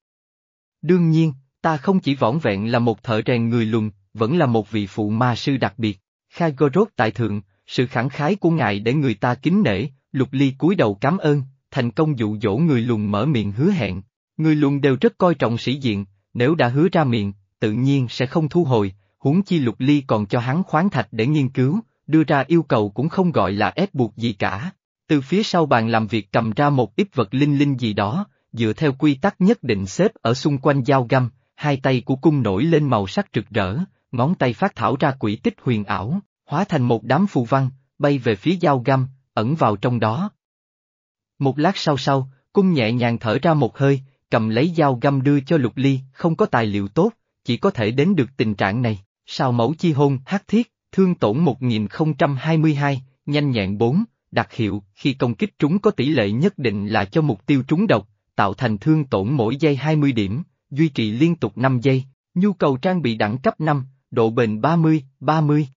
Đương nhiên, ta không chỉ võn vẹn là một thợ rèn người lùn, vẫn là một vị phụ ma sư đặc biệt. Khai Gorod tại thượng, sự khẳng khái của ngài để người ta kính nể, lục ly cúi đầu cảm ơn, thành công dụ dỗ người lùn mở miệng hứa hẹn. Người lùn đều rất coi trọng sĩ diện, nếu đã hứa ra miệng, tự nhiên sẽ không thu hồi, huống chi lục ly còn cho hắn khoáng thạch để nghiên cứu, đưa ra yêu cầu cũng không gọi là ép buộc gì cả. Từ phía sau bàn làm việc cầm ra một ít vật linh linh gì đó, dựa theo quy tắc nhất định xếp ở xung quanh dao găm, hai tay của cung nổi lên màu sắc rực rỡ, ngón tay phát thảo ra quỷ tích huyền ảo, hóa thành một đám phù văn, bay về phía dao găm, ẩn vào trong đó. Một lát sau sau, cung nhẹ nhàng thở ra một hơi, cầm lấy dao găm đưa cho lục ly, không có tài liệu tốt, chỉ có thể đến được tình trạng này. Sao mẫu chi hôn, hắc thiết, thương tổn 1022, nhanh nhẹn 4, đặc hiệu, khi công kích trúng có tỷ lệ nhất định là cho mục tiêu trúng độc, tạo thành thương tổn mỗi giây 20 điểm, duy trì liên tục 5 giây, nhu cầu trang bị đẳng cấp 5, độ bền 30, 30.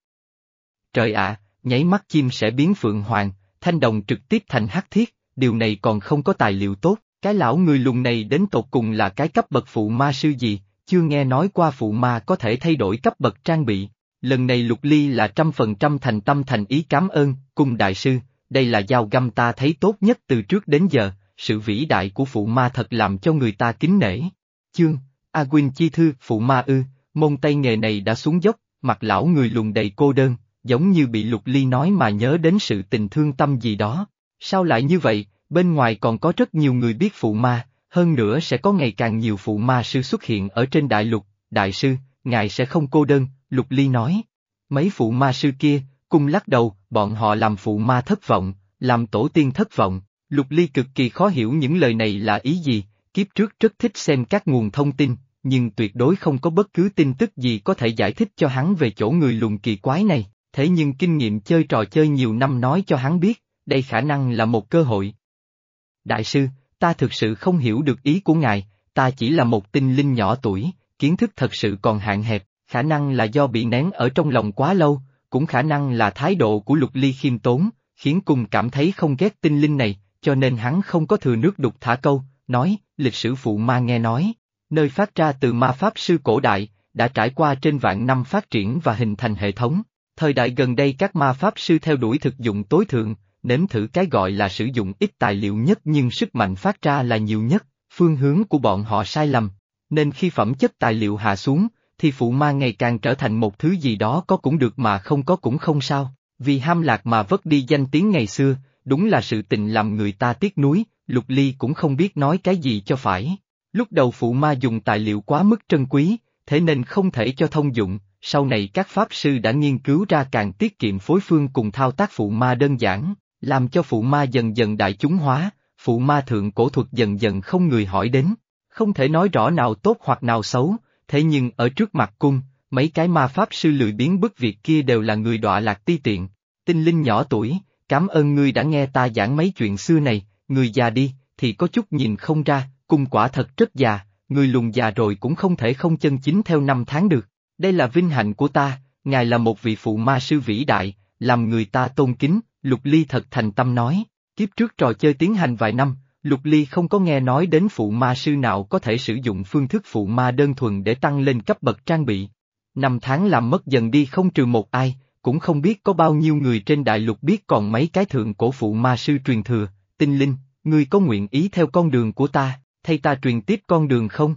Trời ạ, nháy mắt chim sẽ biến phượng hoàng, thanh đồng trực tiếp thành hắc thiết, điều này còn không có tài liệu tốt, cái lão người lùn này đến tột cùng là cái cấp bậc phụ ma sư gì, chưa nghe nói qua phụ ma có thể thay đổi cấp bậc trang bị. Lần này lục ly là trăm phần trăm thành tâm thành ý cảm ơn, cung đại sư, đây là dao găm ta thấy tốt nhất từ trước đến giờ, sự vĩ đại của phụ ma thật làm cho người ta kính nể. Chương, A Quynh chi thư, phụ ma ư, môn tay nghề này đã xuống dốc, mặt lão người lùn đầy cô đơn, giống như bị lục ly nói mà nhớ đến sự tình thương tâm gì đó. Sao lại như vậy, bên ngoài còn có rất nhiều người biết phụ ma, hơn nữa sẽ có ngày càng nhiều phụ ma sư xuất hiện ở trên đại lục, đại sư, ngài sẽ không cô đơn, lục ly nói. Mấy phụ ma sư kia, cùng lắc đầu, bọn họ làm phụ ma thất vọng, làm tổ tiên thất vọng, lục ly cực kỳ khó hiểu những lời này là ý gì, kiếp trước rất thích xem các nguồn thông tin, nhưng tuyệt đối không có bất cứ tin tức gì có thể giải thích cho hắn về chỗ người lùng kỳ quái này, thế nhưng kinh nghiệm chơi trò chơi nhiều năm nói cho hắn biết, đây khả năng là một cơ hội. Đại sư, ta thực sự không hiểu được ý của ngài, ta chỉ là một tinh linh nhỏ tuổi, kiến thức thật sự còn hạn hẹp, khả năng là do bị nén ở trong lòng quá lâu, cũng khả năng là thái độ của lục ly khiêm tốn, khiến cung cảm thấy không ghét tinh linh này, cho nên hắn không có thừa nước đục thả câu, nói, lịch sử phụ ma nghe nói, nơi phát ra từ ma pháp sư cổ đại, đã trải qua trên vạn năm phát triển và hình thành hệ thống. Thời đại gần đây các ma pháp sư theo đuổi thực dụng tối thượng, nếm thử cái gọi là sử dụng ít tài liệu nhất nhưng sức mạnh phát ra là nhiều nhất, phương hướng của bọn họ sai lầm. Nên khi phẩm chất tài liệu hạ xuống, thì phụ ma ngày càng trở thành một thứ gì đó có cũng được mà không có cũng không sao. Vì ham lạc mà vất đi danh tiếng ngày xưa, đúng là sự tình làm người ta tiếc nuối, Lục Ly cũng không biết nói cái gì cho phải. Lúc đầu phụ ma dùng tài liệu quá mức trân quý, thế nên không thể cho thông dụng, sau này các pháp sư đã nghiên cứu ra càng tiết kiệm phối phương cùng thao tác phụ ma đơn giản, làm cho phụ ma dần dần đại chúng hóa, phụ ma thượng cổ thuật dần dần không người hỏi đến. Không thể nói rõ nào tốt hoặc nào xấu, thế nhưng ở trước mặt cung, mấy cái ma pháp sư lười biến bức việc kia đều là người đọa lạc ti tiện. Tinh linh nhỏ tuổi, cảm ơn ngươi đã nghe ta giảng mấy chuyện xưa này, người già đi, thì có chút nhìn không ra, cung quả thật rất già, người lùn già rồi cũng không thể không chân chính theo năm tháng được. Đây là vinh hạnh của ta, ngài là một vị phụ ma sư vĩ đại, làm người ta tôn kính, Lục Ly thật thành tâm nói. Kiếp trước trò chơi tiến hành vài năm, Lục Ly không có nghe nói đến phụ ma sư nào có thể sử dụng phương thức phụ ma đơn thuần để tăng lên cấp bậc trang bị. Năm tháng làm mất dần đi không trừ một ai, cũng không biết có bao nhiêu người trên đại lục biết còn mấy cái thượng cổ phụ ma sư truyền thừa, tinh linh, ngươi có nguyện ý theo con đường của ta, thay ta truyền tiếp con đường không?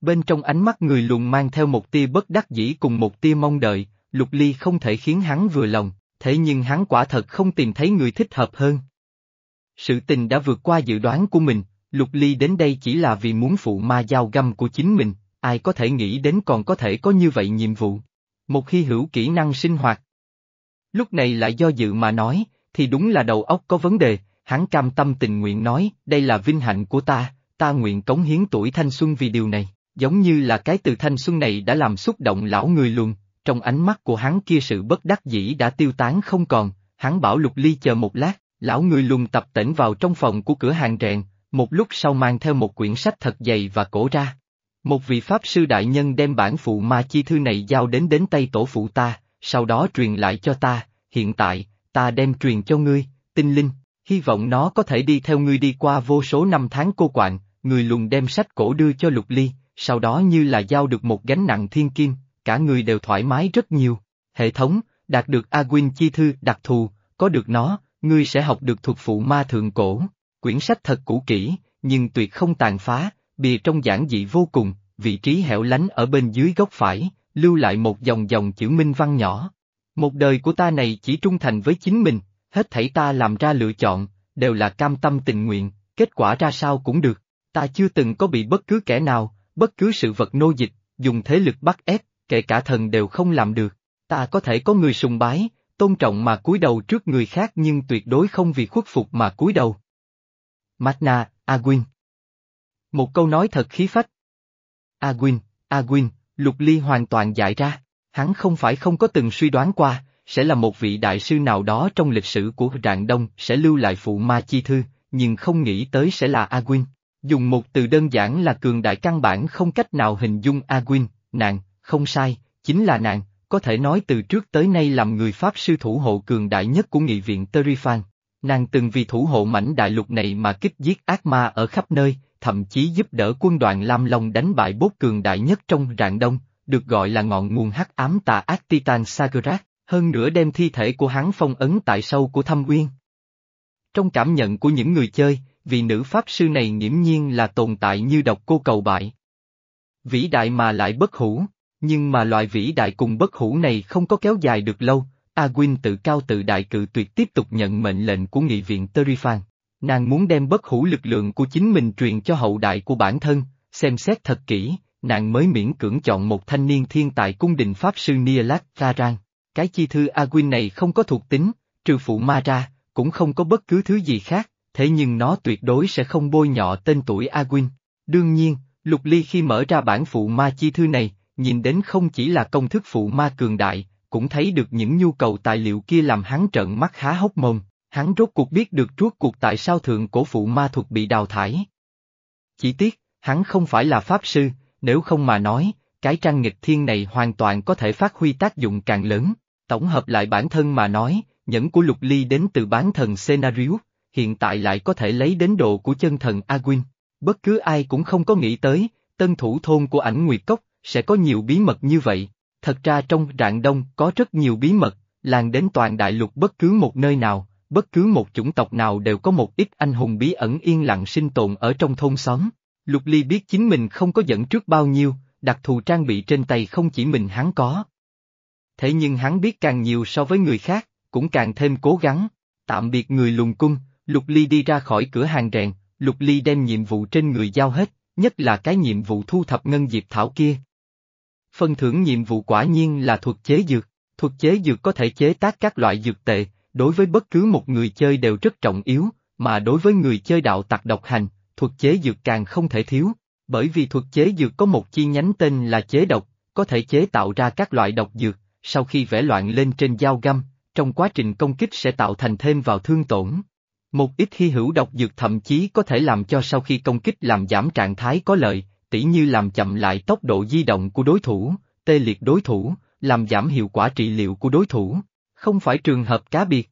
Bên trong ánh mắt người lùn mang theo một tia bất đắc dĩ cùng một tia mong đợi, Lục Ly không thể khiến hắn vừa lòng, thế nhưng hắn quả thật không tìm thấy người thích hợp hơn. Sự tình đã vượt qua dự đoán của mình, Lục Ly đến đây chỉ là vì muốn phụ ma dao găm của chính mình, ai có thể nghĩ đến còn có thể có như vậy nhiệm vụ. Một khi hữu kỹ năng sinh hoạt. Lúc này lại do dự mà nói, thì đúng là đầu óc có vấn đề, hắn cam tâm tình nguyện nói, đây là vinh hạnh của ta, ta nguyện cống hiến tuổi thanh xuân vì điều này, giống như là cái từ thanh xuân này đã làm xúc động lão người luôn, trong ánh mắt của hắn kia sự bất đắc dĩ đã tiêu tán không còn, hắn bảo Lục Ly chờ một lát, lão người lùng tập tỉnh vào trong phòng của cửa hàng rèn, một lúc sau mang theo một quyển sách thật dày và cổ ra. Một vị pháp sư đại nhân đem bản phụ ma chi thư này giao đến đến tay tổ phụ ta, sau đó truyền lại cho ta, hiện tại, ta đem truyền cho ngươi, tinh linh, hy vọng nó có thể đi theo ngươi đi qua vô số năm tháng cô quạng, người lùng đem sách cổ đưa cho lục ly, sau đó như là giao được một gánh nặng thiên kim, cả người đều thoải mái rất nhiều. Hệ thống, đạt được Agwin chi thư đặc thù, có được nó, ngươi sẽ học được thuật phụ ma thượng cổ. Quyển sách thật cũ kỹ, nhưng tuyệt không tàn phá, bìa trong giản dị vô cùng, vị trí hẻo lánh ở bên dưới góc phải, lưu lại một dòng dòng chữ minh văn nhỏ. Một đời của ta này chỉ trung thành với chính mình, hết thảy ta làm ra lựa chọn, đều là cam tâm tình nguyện, kết quả ra sao cũng được. Ta chưa từng có bị bất cứ kẻ nào, bất cứ sự vật nô dịch, dùng thế lực bắt ép, kể cả thần đều không làm được. Ta có thể có người sùng bái, tôn trọng mà cúi đầu trước người khác nhưng tuyệt đối không vì khuất phục mà cúi đầu. Magna, Agwin Một câu nói thật khí phách. Agwin, Agwin, Lục Ly hoàn toàn dại ra, hắn không phải không có từng suy đoán qua, sẽ là một vị đại sư nào đó trong lịch sử của Rạng Đông sẽ lưu lại phụ ma chi thư, nhưng không nghĩ tới sẽ là Agwin. Dùng một từ đơn giản là cường đại căn bản không cách nào hình dung Agwin, nàng, không sai, chính là nàng, có thể nói từ trước tới nay làm người Pháp sư thủ hộ cường đại nhất của nghị viện Terifan. Nàng từng vì thủ hộ mảnh đại lục này mà kích giết ác ma ở khắp nơi, thậm chí giúp đỡ quân đoàn Lam Long đánh bại bốt cường đại nhất trong rạng đông, được gọi là ngọn nguồn hắc ám tà ác Titan Sagrat, hơn nữa đem thi thể của hắn phong ấn tại sâu của thâm uyên. Trong cảm nhận của những người chơi, vị nữ pháp sư này nghiễm nhiên là tồn tại như độc cô cầu bại. Vĩ đại mà lại bất hủ, nhưng mà loại vĩ đại cùng bất hủ này không có kéo dài được lâu, A tự cao tự đại cự tuyệt tiếp tục nhận mệnh lệnh của nghị viện Terifan. Nàng muốn đem bất hủ lực lượng của chính mình truyền cho hậu đại của bản thân, xem xét thật kỹ, nàng mới miễn cưỡng chọn một thanh niên thiên tài cung đình Pháp sư Nialat Raran. Cái chi thư A này không có thuộc tính, trừ phụ ma ra, cũng không có bất cứ thứ gì khác, thế nhưng nó tuyệt đối sẽ không bôi nhọ tên tuổi A Đương nhiên, Lục Ly khi mở ra bản phụ ma chi thư này, nhìn đến không chỉ là công thức phụ ma cường đại, cũng thấy được những nhu cầu tài liệu kia làm hắn trợn mắt há hốc mồm, hắn rốt cuộc biết được rốt cuộc tại sao thượng cổ phụ ma thuật bị đào thải. Chỉ tiếc, hắn không phải là pháp sư, nếu không mà nói, cái trang nghịch thiên này hoàn toàn có thể phát huy tác dụng càng lớn. Tổng hợp lại bản thân mà nói, nhẫn của lục ly đến từ bán thần Scenario, hiện tại lại có thể lấy đến độ của chân thần Agwin. Bất cứ ai cũng không có nghĩ tới, tân thủ thôn của ảnh Nguyệt Cốc, sẽ có nhiều bí mật như vậy. Thật ra trong rạng đông có rất nhiều bí mật, làng đến toàn đại lục bất cứ một nơi nào, bất cứ một chủng tộc nào đều có một ít anh hùng bí ẩn yên lặng sinh tồn ở trong thôn xóm. Lục Ly biết chính mình không có dẫn trước bao nhiêu, đặc thù trang bị trên tay không chỉ mình hắn có. Thế nhưng hắn biết càng nhiều so với người khác, cũng càng thêm cố gắng. Tạm biệt người lùng cung, Lục Ly đi ra khỏi cửa hàng rèn, Lục Ly đem nhiệm vụ trên người giao hết, nhất là cái nhiệm vụ thu thập ngân diệp thảo kia. Phân thưởng nhiệm vụ quả nhiên là thuật chế dược, thuật chế dược có thể chế tác các loại dược tệ, đối với bất cứ một người chơi đều rất trọng yếu, mà đối với người chơi đạo tặc độc hành, thuật chế dược càng không thể thiếu, bởi vì thuật chế dược có một chi nhánh tên là chế độc, có thể chế tạo ra các loại độc dược, sau khi vẽ loạn lên trên dao găm, trong quá trình công kích sẽ tạo thành thêm vào thương tổn. Một ít hy hữu độc dược thậm chí có thể làm cho sau khi công kích làm giảm trạng thái có lợi, tỉ như làm chậm lại tốc độ di động của đối thủ, tê liệt đối thủ, làm giảm hiệu quả trị liệu của đối thủ, không phải trường hợp cá biệt.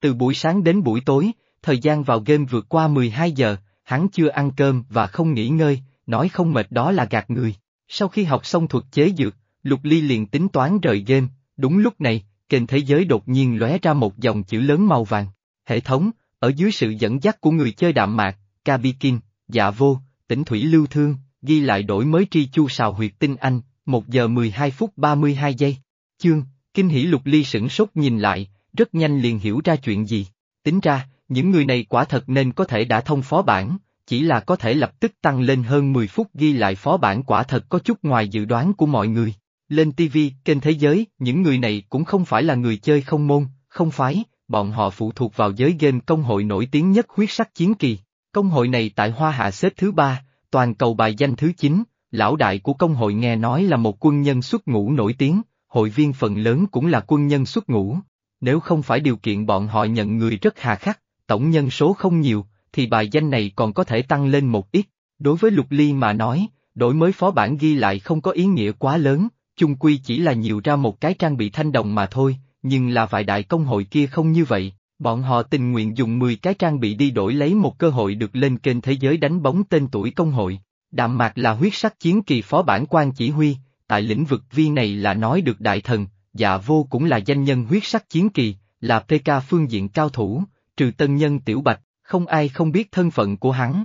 Từ buổi sáng đến buổi tối, thời gian vào game vượt qua 12 giờ, hắn chưa ăn cơm và không nghỉ ngơi, nói không mệt đó là gạt người. Sau khi học xong thuật chế dược, Lục Ly liền tính toán rời game, đúng lúc này, kênh thế giới đột nhiên lóe ra một dòng chữ lớn màu vàng. Hệ thống, ở dưới sự dẫn dắt của người chơi đạm mạc, Kabikin, Dạ Vô, Tỉnh Thủy Lưu Thương, ghi lại đổi mới tri chu sào huyệt tinh anh, 1 giờ 12 phút 32 giây. Chương, kinh hỉ lục ly sửng sốt nhìn lại, rất nhanh liền hiểu ra chuyện gì. Tính ra, những người này quả thật nên có thể đã thông phó bản, chỉ là có thể lập tức tăng lên hơn 10 phút ghi lại phó bản quả thật có chút ngoài dự đoán của mọi người. Lên TV, kênh thế giới, những người này cũng không phải là người chơi không môn, không phái, bọn họ phụ thuộc vào giới game công hội nổi tiếng nhất huyết sắc chiến kỳ. Công hội này tại Hoa Hạ xếp thứ ba, toàn cầu bài danh thứ 9, lão đại của công hội nghe nói là một quân nhân xuất ngũ nổi tiếng, hội viên phần lớn cũng là quân nhân xuất ngũ. Nếu không phải điều kiện bọn họ nhận người rất hà khắc, tổng nhân số không nhiều, thì bài danh này còn có thể tăng lên một ít. Đối với Lục Ly mà nói, đổi mới phó bản ghi lại không có ý nghĩa quá lớn, chung quy chỉ là nhiều ra một cái trang bị thanh đồng mà thôi, nhưng là vài đại công hội kia không như vậy, bọn họ tình nguyện dùng 10 cái trang bị đi đổi lấy một cơ hội được lên kênh thế giới đánh bóng tên tuổi công hội. Đạm mạc là huyết sắc chiến kỳ phó bản quan chỉ huy, tại lĩnh vực vi này là nói được đại thần, dạ vô cũng là danh nhân huyết sắc chiến kỳ, là PK phương diện cao thủ, trừ tân nhân tiểu bạch, không ai không biết thân phận của hắn.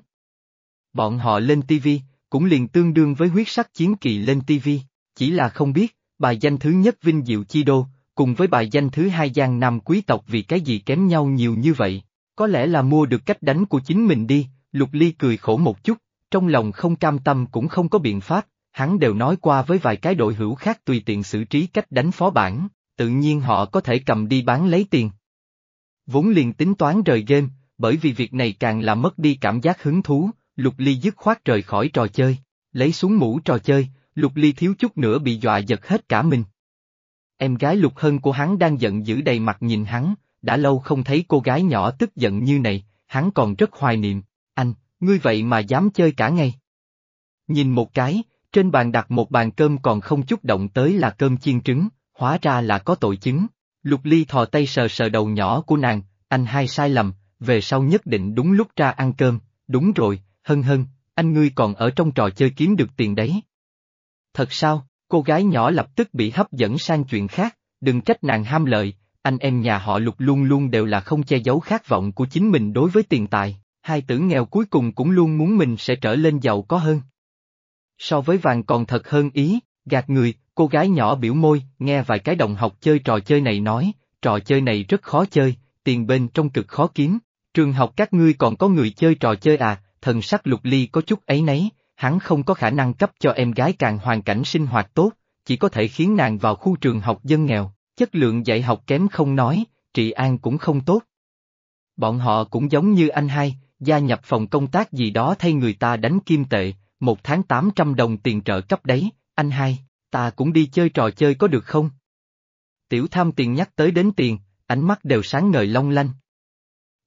Bọn họ lên TV, cũng liền tương đương với huyết sắc chiến kỳ lên TV, chỉ là không biết, bài danh thứ nhất Vinh Diệu Chi Đô, cùng với bài danh thứ hai Giang Nam quý tộc vì cái gì kém nhau nhiều như vậy, có lẽ là mua được cách đánh của chính mình đi, Lục Ly cười khổ một chút, trong lòng không cam tâm cũng không có biện pháp, hắn đều nói qua với vài cái đội hữu khác tùy tiện xử trí cách đánh phó bản, tự nhiên họ có thể cầm đi bán lấy tiền. Vốn liền tính toán rời game, bởi vì việc này càng là mất đi cảm giác hứng thú, Lục Ly dứt khoát rời khỏi trò chơi, lấy xuống mũ trò chơi, Lục Ly thiếu chút nữa bị dọa giật hết cả mình. Em gái Lục Hân của hắn đang giận dữ đầy mặt nhìn hắn, đã lâu không thấy cô gái nhỏ tức giận như này, hắn còn rất hoài niệm, anh, ngươi vậy mà dám chơi cả ngày. Nhìn một cái, trên bàn đặt một bàn cơm còn không chút động tới là cơm chiên trứng, hóa ra là có tội chứng. Lục Ly thò tay sờ sờ đầu nhỏ của nàng, anh hai sai lầm, về sau nhất định đúng lúc ra ăn cơm, đúng rồi, hân hân, anh ngươi còn ở trong trò chơi kiếm được tiền đấy. Thật sao, cô gái nhỏ lập tức bị hấp dẫn sang chuyện khác, đừng trách nàng ham lợi, anh em nhà họ lục luôn luôn đều là không che giấu khát vọng của chính mình đối với tiền tài, hai tử nghèo cuối cùng cũng luôn muốn mình sẽ trở lên giàu có hơn. So với vàng còn thật hơn ý, gạt người, cô gái nhỏ biểu môi, nghe vài cái đồng học chơi trò chơi này nói, trò chơi này rất khó chơi, tiền bên trong cực khó kiếm, trường học các ngươi còn có người chơi trò chơi à, thần sắc lục ly có chút ấy nấy, hắn không có khả năng cấp cho em gái càng hoàn cảnh sinh hoạt tốt, chỉ có thể khiến nàng vào khu trường học dân nghèo, chất lượng dạy học kém không nói, trị an cũng không tốt. Bọn họ cũng giống như anh hai, gia nhập phòng công tác gì đó thay người ta đánh kim tệ, một tháng 800 đồng tiền trợ cấp đấy, anh hai, ta cũng đi chơi trò chơi có được không? Tiểu tham tiền nhắc tới đến tiền, ánh mắt đều sáng ngời long lanh.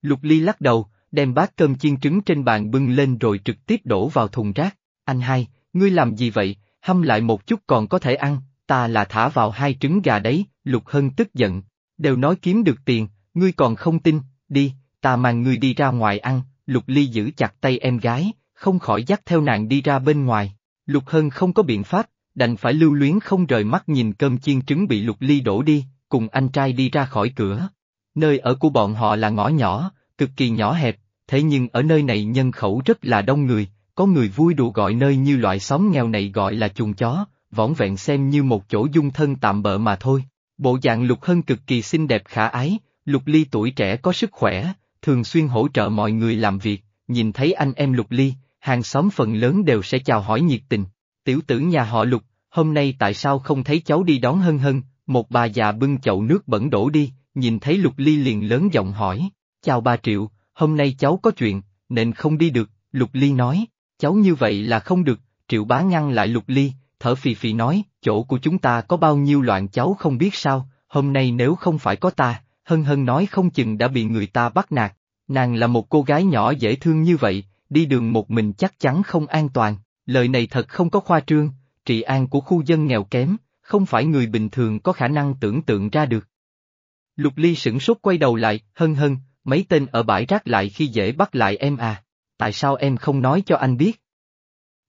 Lục Ly lắc đầu, đem bát cơm chiên trứng trên bàn bưng lên rồi trực tiếp đổ vào thùng rác. Anh hai, ngươi làm gì vậy, hâm lại một chút còn có thể ăn, ta là thả vào hai trứng gà đấy, Lục Hân tức giận. Đều nói kiếm được tiền, ngươi còn không tin, đi, ta mang ngươi đi ra ngoài ăn, Lục Ly giữ chặt tay em gái, không khỏi dắt theo nàng đi ra bên ngoài. Lục Hân không có biện pháp, đành phải lưu luyến không rời mắt nhìn cơm chiên trứng bị Lục Ly đổ đi, cùng anh trai đi ra khỏi cửa. Nơi ở của bọn họ là ngõ nhỏ, cực kỳ nhỏ hẹp, thế nhưng ở nơi này nhân khẩu rất là đông người, có người vui đùa gọi nơi như loại xóm nghèo này gọi là chuồng chó, võng vẹn xem như một chỗ dung thân tạm bợ mà thôi. Bộ dạng Lục Hân cực kỳ xinh đẹp khả ái, Lục Ly tuổi trẻ có sức khỏe, thường xuyên hỗ trợ mọi người làm việc, nhìn thấy anh em Lục Ly, hàng xóm phần lớn đều sẽ chào hỏi nhiệt tình. Tiểu tử nhà họ Lục, hôm nay tại sao không thấy cháu đi đón Hân Hân, một bà già bưng chậu nước bẩn đổ đi, nhìn thấy Lục Ly liền lớn giọng hỏi, chào bà Triệu, hôm nay cháu có chuyện, nên không đi được, Lục Ly nói, cháu như vậy là không được, Triệu bá ngăn lại Lục Ly, thở phì phì nói, chỗ của chúng ta có bao nhiêu loạn cháu không biết sao, hôm nay nếu không phải có ta, Hân Hân nói không chừng đã bị người ta bắt nạt, nàng là một cô gái nhỏ dễ thương như vậy, đi đường một mình chắc chắn không an toàn, lời này thật không có khoa trương, trị an của khu dân nghèo kém, không phải người bình thường có khả năng tưởng tượng ra được. Lục Ly sửng sốt quay đầu lại, hân hân, mấy tên ở bãi rác lại khi dễ bắt lại em à, tại sao em không nói cho anh biết?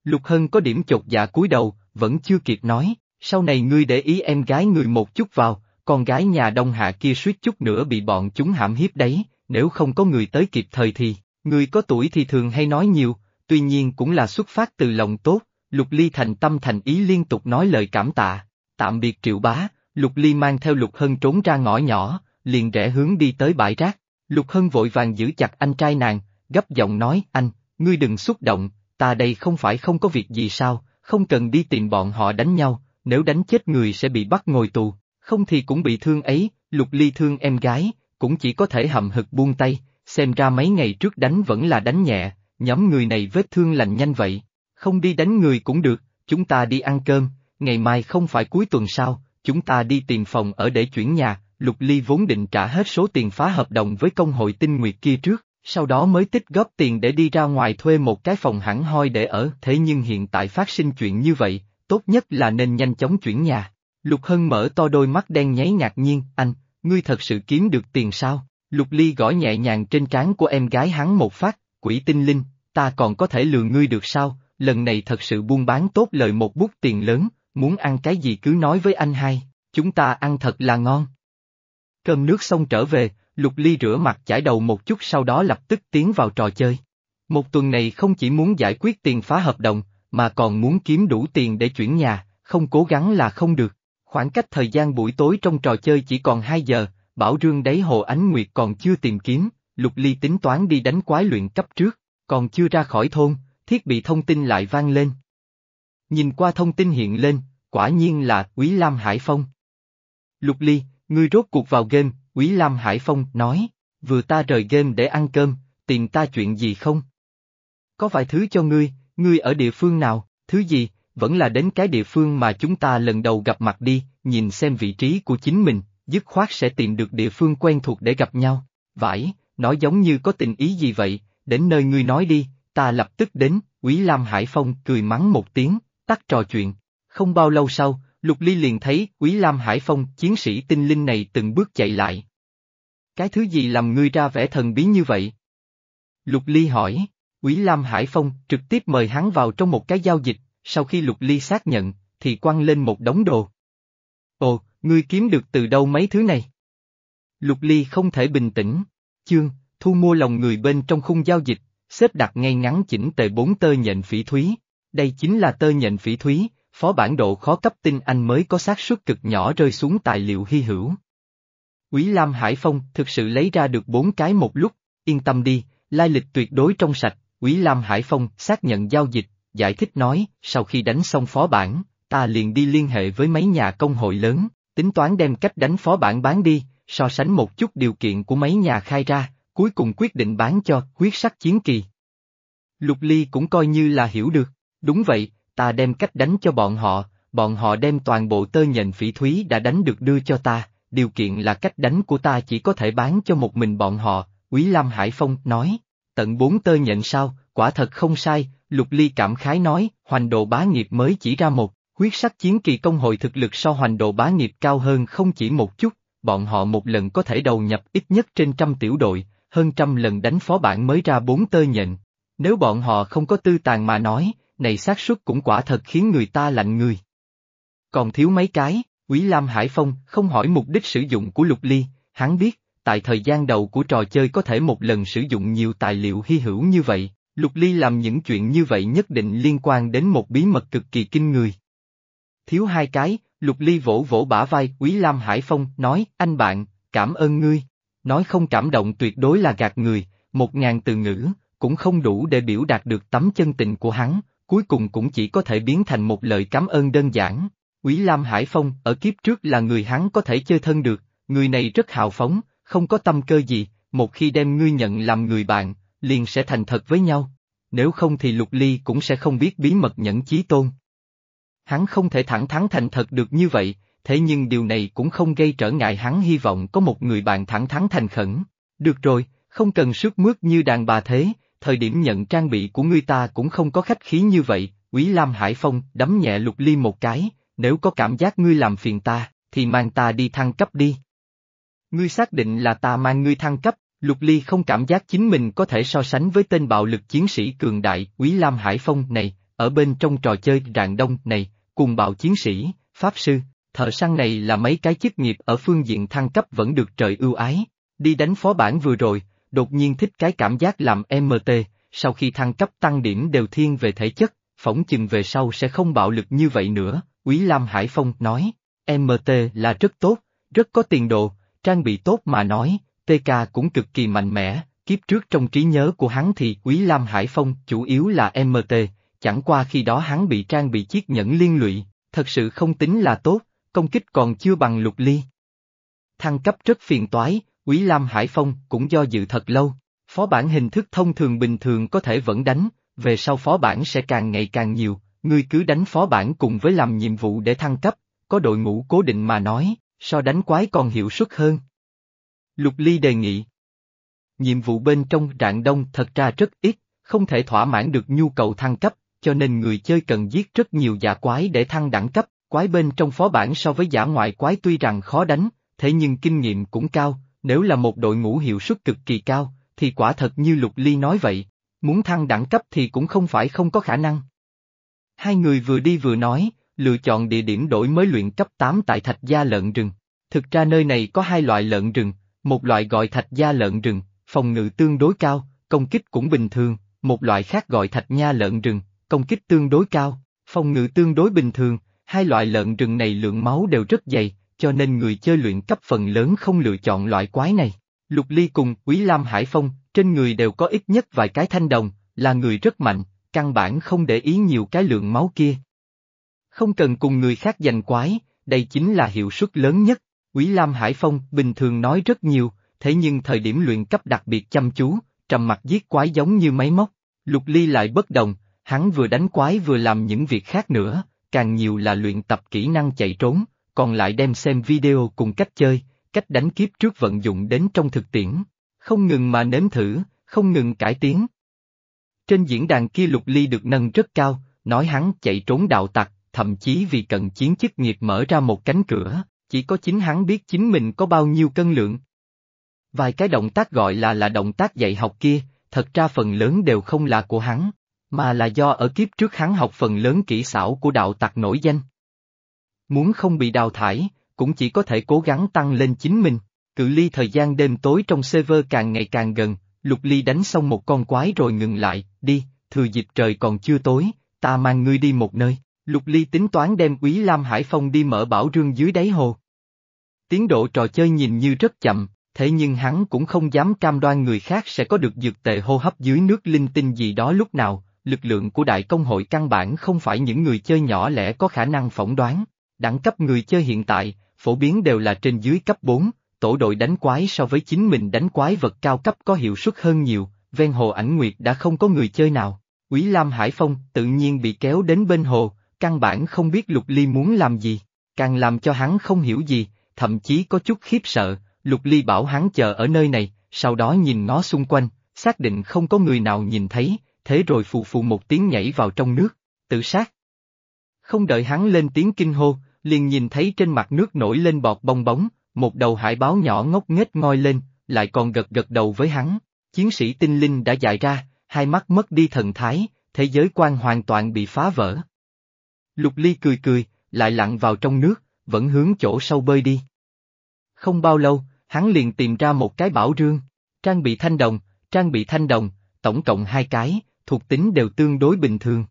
Lục Hân có điểm chột dạ cúi đầu, vẫn chưa kịp nói, sau này ngươi để ý em gái người một chút vào, con gái nhà Đông Hạ kia suýt chút nữa bị bọn chúng hãm hiếp đấy, nếu không có người tới kịp thời thì, người có tuổi thì thường hay nói nhiều, tuy nhiên cũng là xuất phát từ lòng tốt, Lục Ly thành tâm thành ý liên tục nói lời cảm tạ, tạm biệt triệu bá, Lục Ly mang theo Lục Hân trốn ra ngõ nhỏ, liền rẽ hướng đi tới bãi rác. Lục Hân vội vàng giữ chặt anh trai nàng, gấp giọng nói, anh, ngươi đừng xúc động, ta đây không phải không có việc gì sao, không cần đi tìm bọn họ đánh nhau, nếu đánh chết người sẽ bị bắt ngồi tù, không thì cũng bị thương ấy, Lục Ly thương em gái, cũng chỉ có thể hậm hực buông tay, xem ra mấy ngày trước đánh vẫn là đánh nhẹ, nhóm người này vết thương lành nhanh vậy, không đi đánh người cũng được, chúng ta đi ăn cơm, ngày mai không phải cuối tuần sao, chúng ta đi tìm phòng ở để chuyển nhà, Lục Ly vốn định trả hết số tiền phá hợp đồng với công hội tinh nguyệt kia trước, sau đó mới tích góp tiền để đi ra ngoài thuê một cái phòng hẳn hoi để ở, thế nhưng hiện tại phát sinh chuyện như vậy, tốt nhất là nên nhanh chóng chuyển nhà. Lục Hân mở to đôi mắt đen nháy ngạc nhiên, anh, ngươi thật sự kiếm được tiền sao? Lục Ly gõ nhẹ nhàng trên trán của em gái hắn một phát, quỷ tinh linh, ta còn có thể lừa ngươi được sao, lần này thật sự buôn bán tốt lời một bút tiền lớn, muốn ăn cái gì cứ nói với anh hai, chúng ta ăn thật là ngon. Cơm nước xong trở về, Lục Ly rửa mặt chải đầu một chút sau đó lập tức tiến vào trò chơi. Một tuần này không chỉ muốn giải quyết tiền phá hợp đồng, mà còn muốn kiếm đủ tiền để chuyển nhà, không cố gắng là không được. Khoảng cách thời gian buổi tối trong trò chơi chỉ còn 2 giờ, Bảo Rương đáy hồ Ánh Nguyệt còn chưa tìm kiếm, Lục Ly tính toán đi đánh quái luyện cấp trước, còn chưa ra khỏi thôn, thiết bị thông tin lại vang lên. Nhìn qua thông tin hiện lên, quả nhiên là Quý Lam Hải Phong. Lục Ly, ngươi rốt cuộc vào game, Quý Lam Hải Phong nói, vừa ta rời game để ăn cơm, tìm ta chuyện gì không? Có vài thứ cho ngươi, ngươi ở địa phương nào, thứ gì, vẫn là đến cái địa phương mà chúng ta lần đầu gặp mặt đi, nhìn xem vị trí của chính mình, dứt khoát sẽ tìm được địa phương quen thuộc để gặp nhau. Vãi, nói giống như có tình ý gì vậy, đến nơi ngươi nói đi, ta lập tức đến, Quý Lam Hải Phong cười mắng một tiếng, tắt trò chuyện. Không bao lâu sau, Lục Ly liền thấy Quý Lam Hải Phong chiến sĩ tinh linh này từng bước chạy lại. Cái thứ gì làm ngươi ra vẻ thần bí như vậy? Lục Ly hỏi, Quý Lam Hải Phong trực tiếp mời hắn vào trong một cái giao dịch, sau khi Lục Ly xác nhận, thì quăng lên một đống đồ. Ồ, ngươi kiếm được từ đâu mấy thứ này? Lục Ly không thể bình tĩnh, chương, thu mua lòng người bên trong khung giao dịch, xếp đặt ngay ngắn chỉnh tề bốn tơ nhện phỉ thúy. Đây chính là tơ nhện phỉ thúy, phó bản độ khó cấp tinh anh mới có xác suất cực nhỏ rơi xuống tài liệu hy hữu. Quý Lam Hải Phong thực sự lấy ra được bốn cái một lúc, yên tâm đi, lai lịch tuyệt đối trong sạch, Quý Lam Hải Phong xác nhận giao dịch, giải thích nói, sau khi đánh xong phó bản, ta liền đi liên hệ với mấy nhà công hội lớn, tính toán đem cách đánh phó bản bán đi, so sánh một chút điều kiện của mấy nhà khai ra, cuối cùng quyết định bán cho huyết sắc chiến kỳ. Lục Ly cũng coi như là hiểu được, đúng vậy, ta đem cách đánh cho bọn họ, bọn họ đem toàn bộ tơ nhện phỉ thúy đã đánh được đưa cho ta, điều kiện là cách đánh của ta chỉ có thể bán cho một mình bọn họ, Quý Lam Hải Phong nói, tận bốn tơ nhện sao, quả thật không sai, Lục Ly cảm khái nói, hoành độ bá nghiệp mới chỉ ra một, huyết sắc chiến kỳ công hội thực lực so hoành độ bá nghiệp cao hơn không chỉ một chút, bọn họ một lần có thể đầu nhập ít nhất trên trăm tiểu đội, hơn trăm lần đánh phó bản mới ra bốn tơ nhện. Nếu bọn họ không có tư tàn mà nói, này xác suất cũng quả thật khiến người ta lạnh người. Còn thiếu mấy cái, Quý Lam Hải Phong không hỏi mục đích sử dụng của Lục Ly, hắn biết, tại thời gian đầu của trò chơi có thể một lần sử dụng nhiều tài liệu hy hữu như vậy, Lục Ly làm những chuyện như vậy nhất định liên quan đến một bí mật cực kỳ kinh người. Thiếu hai cái, Lục Ly vỗ vỗ bả vai Quý Lam Hải Phong nói, anh bạn, cảm ơn ngươi. Nói không cảm động tuyệt đối là gạt người, một ngàn từ ngữ, cũng không đủ để biểu đạt được tấm chân tình của hắn, cuối cùng cũng chỉ có thể biến thành một lời cảm ơn đơn giản. Quý Lam Hải Phong ở kiếp trước là người hắn có thể chơi thân được, người này rất hào phóng, không có tâm cơ gì, một khi đem ngươi nhận làm người bạn, liền sẽ thành thật với nhau. Nếu không thì Lục Ly cũng sẽ không biết bí mật nhẫn chí tôn. Hắn không thể thẳng thắn thành thật được như vậy, thế nhưng điều này cũng không gây trở ngại hắn hy vọng có một người bạn thẳng thắn thành khẩn. Được rồi, không cần sức mướt như đàn bà thế, thời điểm nhận trang bị của ngươi ta cũng không có khách khí như vậy, Quý Lam Hải Phong đấm nhẹ Lục Ly một cái, nếu có cảm giác ngươi làm phiền ta, thì mang ta đi thăng cấp đi. Ngươi xác định là ta mang ngươi thăng cấp, Lục Ly không cảm giác chính mình có thể so sánh với tên bạo lực chiến sĩ cường đại Quý Lam Hải Phong này, ở bên trong trò chơi rạng đông này, cùng bạo chiến sĩ, pháp sư, thợ săn này là mấy cái chức nghiệp ở phương diện thăng cấp vẫn được trời ưu ái. Đi đánh phó bản vừa rồi, đột nhiên thích cái cảm giác làm MT, sau khi thăng cấp tăng điểm đều thiên về thể chất, phỏng chừng về sau sẽ không bạo lực như vậy nữa, Quý Lam Hải Phong nói. MT là rất tốt, rất có tiền đồ, trang bị tốt mà nói, TK cũng cực kỳ mạnh mẽ, kiếp trước trong trí nhớ của hắn thì Quý Lam Hải Phong chủ yếu là MT, chẳng qua khi đó hắn bị trang bị chiếc nhẫn liên lụy, thật sự không tính là tốt, công kích còn chưa bằng lục ly. Thăng cấp rất phiền toái, Quý Lam Hải Phong cũng do dự thật lâu, phó bản hình thức thông thường bình thường có thể vẫn đánh, về sau phó bản sẽ càng ngày càng nhiều, ngươi cứ đánh phó bản cùng với làm nhiệm vụ để thăng cấp, có đội ngũ cố định mà nói, so đánh quái còn hiệu suất hơn. Lục Ly đề nghị. Nhiệm vụ bên trong rạng đông thật ra rất ít, không thể thỏa mãn được nhu cầu thăng cấp, cho nên người chơi cần giết rất nhiều giả quái để thăng đẳng cấp, quái bên trong phó bản so với giả ngoại quái tuy rằng khó đánh, thế nhưng kinh nghiệm cũng cao, nếu là một đội ngũ hiệu suất cực kỳ cao, thì quả thật như Lục Ly nói vậy, muốn thăng đẳng cấp thì cũng không phải không có khả năng. Hai người vừa đi vừa nói, lựa chọn địa điểm đổi mới luyện cấp 8 tại Thạch Gia Lợn Rừng. Thực ra nơi này có hai loại lợn rừng, một loại gọi Thạch Gia Lợn Rừng, phòng ngự tương đối cao, công kích cũng bình thường, một loại khác gọi Thạch Nha Lợn Rừng, công kích tương đối cao, phòng ngự tương đối bình thường, hai loại lợn rừng này lượng máu đều rất dày, cho nên người chơi luyện cấp phần lớn không lựa chọn loại quái này. Lục Ly cùng Quý Lam Hải Phong, trên người đều có ít nhất vài cái thanh đồng, là người rất mạnh, căn bản không để ý nhiều cái lượng máu kia. Không cần cùng người khác giành quái, đây chính là hiệu suất lớn nhất. Quý Lam Hải Phong bình thường nói rất nhiều, thế nhưng thời điểm luyện cấp đặc biệt chăm chú, trầm mặt giết quái giống như máy móc. Lục Ly lại bất đồng, hắn vừa đánh quái vừa làm những việc khác nữa, càng nhiều là luyện tập kỹ năng chạy trốn, còn lại đem xem video cùng cách chơi, cách đánh kiếp trước vận dụng đến trong thực tiễn, không ngừng mà nếm thử, không ngừng cải tiến. Trên diễn đàn kia Lục Ly được nâng rất cao, nói hắn chạy trốn đạo tặc, thậm chí vì cận chiến chức nghiệp mở ra một cánh cửa, chỉ có chính hắn biết chính mình có bao nhiêu cân lượng. Vài cái động tác gọi là là động tác dạy học kia, thật ra phần lớn đều không là của hắn, mà là do ở kiếp trước hắn học phần lớn kỹ xảo của đạo tặc nổi danh. Muốn không bị đào thải, cũng chỉ có thể cố gắng tăng lên chính mình, cự ly thời gian đêm tối trong server càng ngày càng gần, lục ly đánh xong một con quái rồi ngừng lại, đi, thừa dịp trời còn chưa tối, ta mang ngươi đi một nơi, lục ly tính toán đem quý Lam Hải Phong đi mở bảo rương dưới đáy hồ. Tiến độ trò chơi nhìn như rất chậm, thế nhưng hắn cũng không dám cam đoan người khác sẽ có được dược tệ hô hấp dưới nước linh tinh gì đó lúc nào, lực lượng của đại công hội căn bản không phải những người chơi nhỏ lẻ có khả năng phỏng đoán. Đẳng cấp người chơi hiện tại, phổ biến đều là trên dưới cấp 4, tổ đội đánh quái so với chính mình đánh quái vật cao cấp có hiệu suất hơn nhiều, ven hồ ảnh nguyệt đã không có người chơi nào. Quý Lam Hải Phong tự nhiên bị kéo đến bên hồ, căn bản không biết Lục Ly muốn làm gì, càng làm cho hắn không hiểu gì, thậm chí có chút khiếp sợ, Lục Ly bảo hắn chờ ở nơi này, sau đó nhìn nó xung quanh, xác định không có người nào nhìn thấy, thế rồi phù phù một tiếng nhảy vào trong nước, tự sát. Không đợi hắn lên tiếng kinh hô, liền nhìn thấy trên mặt nước nổi lên bọt bong bóng, một đầu hải báo nhỏ ngốc nghếch ngoi lên, lại còn gật gật đầu với hắn. Chiến sĩ tinh linh đã dại ra, hai mắt mất đi thần thái, thế giới quan hoàn toàn bị phá vỡ. Lục Ly cười cười, lại lặn vào trong nước, vẫn hướng chỗ sâu bơi đi. Không bao lâu, hắn liền tìm ra một cái bảo rương, trang bị thanh đồng, trang bị thanh đồng, tổng cộng hai cái, thuộc tính đều tương đối bình thường.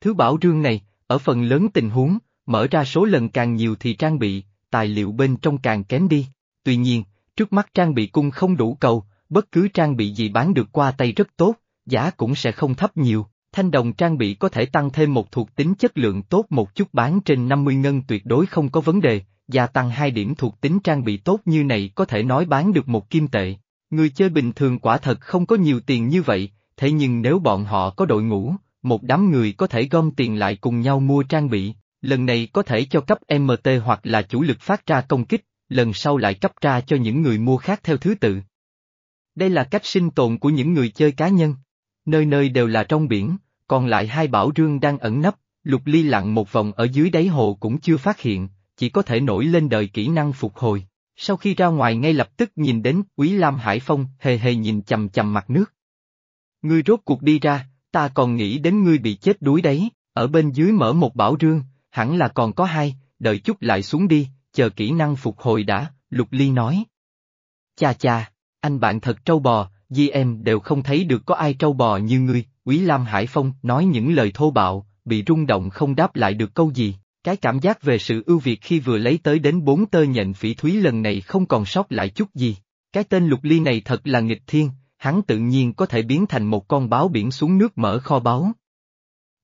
Thứ bảo rương này, ở phần lớn tình huống, mở ra số lần càng nhiều thì trang bị, tài liệu bên trong càng kém đi. Tuy nhiên, trước mắt trang bị cung không đủ cầu, bất cứ trang bị gì bán được qua tay rất tốt, giá cũng sẽ không thấp nhiều. Thanh đồng trang bị có thể tăng thêm một thuộc tính chất lượng tốt một chút bán trên 50 ngân tuyệt đối không có vấn đề, gia tăng hai điểm thuộc tính trang bị tốt như này có thể nói bán được một kim tệ. Người chơi bình thường quả thật không có nhiều tiền như vậy, thế nhưng nếu bọn họ có đội ngũ, một đám người có thể gom tiền lại cùng nhau mua trang bị, lần này có thể cho cấp MT hoặc là chủ lực phát ra công kích, lần sau lại cấp ra cho những người mua khác theo thứ tự. Đây là cách sinh tồn của những người chơi cá nhân. Nơi nơi đều là trong biển, còn lại hai bảo rương đang ẩn nấp, lục ly lặn một vòng ở dưới đáy hồ cũng chưa phát hiện, chỉ có thể nổi lên đời kỹ năng phục hồi. Sau khi ra ngoài ngay lập tức nhìn đến Quý Lam Hải Phong hề hề nhìn chầm chầm mặt nước. Ngươi rốt cuộc đi ra, ta còn nghĩ đến ngươi bị chết đuối đấy, ở bên dưới mở một bảo rương, hẳn là còn có hai, đợi chút lại xuống đi, chờ kỹ năng phục hồi đã, Lục Ly nói. Cha cha, anh bạn thật trâu bò, di em đều không thấy được có ai trâu bò như ngươi, Quý Lam Hải Phong nói những lời thô bạo, bị rung động không đáp lại được câu gì. Cái cảm giác về sự ưu việt khi vừa lấy tới đến bốn tơ nhện phỉ thúy lần này không còn sót lại chút gì. Cái tên lục ly này thật là nghịch thiên, hắn tự nhiên có thể biến thành một con báo biển xuống nước mở kho báu.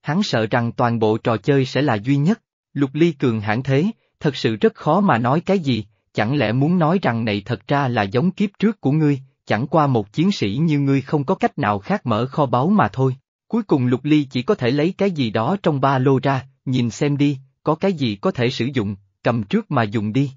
Hắn sợ rằng toàn bộ trò chơi sẽ là duy nhất, lục ly cường hãn thế, thật sự rất khó mà nói cái gì, chẳng lẽ muốn nói rằng này thật ra là giống kiếp trước của ngươi, chẳng qua một chiến sĩ như ngươi không có cách nào khác mở kho báu mà thôi. Cuối cùng lục ly chỉ có thể lấy cái gì đó trong ba lô ra, nhìn xem đi, có cái gì có thể sử dụng, cầm trước mà dùng đi.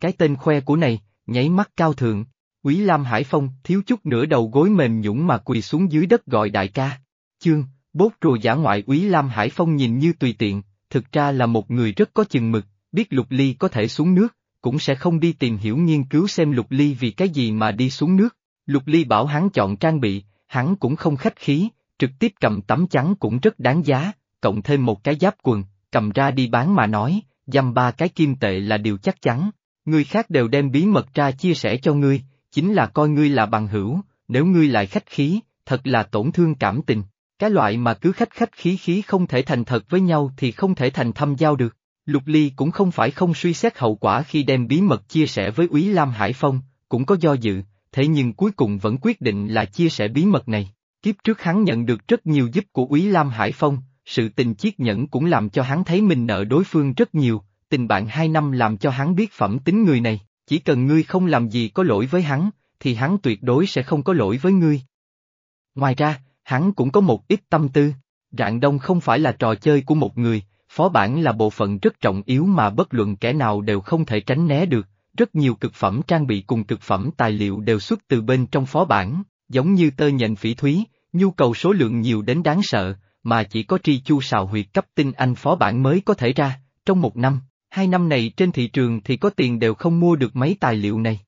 Cái tên khoe của này, nháy mắt cao thượng, Quý Lam Hải Phong thiếu chút nửa đầu gối mềm nhũng mà quỳ xuống dưới đất gọi đại ca. Chương, bốt rùa giả ngoại Quý Lam Hải Phong nhìn như tùy tiện, thực ra là một người rất có chừng mực, biết Lục Ly có thể xuống nước, cũng sẽ không đi tìm hiểu nghiên cứu xem Lục Ly vì cái gì mà đi xuống nước. Lục Ly bảo hắn chọn trang bị, hắn cũng không khách khí, trực tiếp cầm tấm chắn cũng rất đáng giá, cộng thêm một cái giáp quần, cầm ra đi bán mà nói, dăm ba cái kim tệ là điều chắc chắn. Người khác đều đem bí mật ra chia sẻ cho ngươi, chính là coi ngươi là bằng hữu, nếu ngươi lại khách khí, thật là tổn thương cảm tình. Cái loại mà cứ khách khách khí khí không thể thành thật với nhau thì không thể thành thâm giao được. Lục Ly cũng không phải không suy xét hậu quả khi đem bí mật chia sẻ với Úy Lam Hải Phong, cũng có do dự, thế nhưng cuối cùng vẫn quyết định là chia sẻ bí mật này. Kiếp trước hắn nhận được rất nhiều giúp của Úy Lam Hải Phong, sự tình chiết nhẫn cũng làm cho hắn thấy mình nợ đối phương rất nhiều, tình bạn hai năm làm cho hắn biết phẩm tính người này, chỉ cần ngươi không làm gì có lỗi với hắn, thì hắn tuyệt đối sẽ không có lỗi với ngươi. Ngoài ra, hắn cũng có một ít tâm tư, rạng đông không phải là trò chơi của một người, phó bản là bộ phận rất trọng yếu mà bất luận kẻ nào đều không thể tránh né được, rất nhiều cực phẩm trang bị cùng cực phẩm tài liệu đều xuất từ bên trong phó bản, giống như tơ nhện phỉ thúy, nhu cầu số lượng nhiều đến đáng sợ, mà chỉ có tri chu sào huyệt cấp tinh anh phó bản mới có thể ra, trong một năm, hai năm này trên thị trường thì có tiền đều không mua được mấy tài liệu này.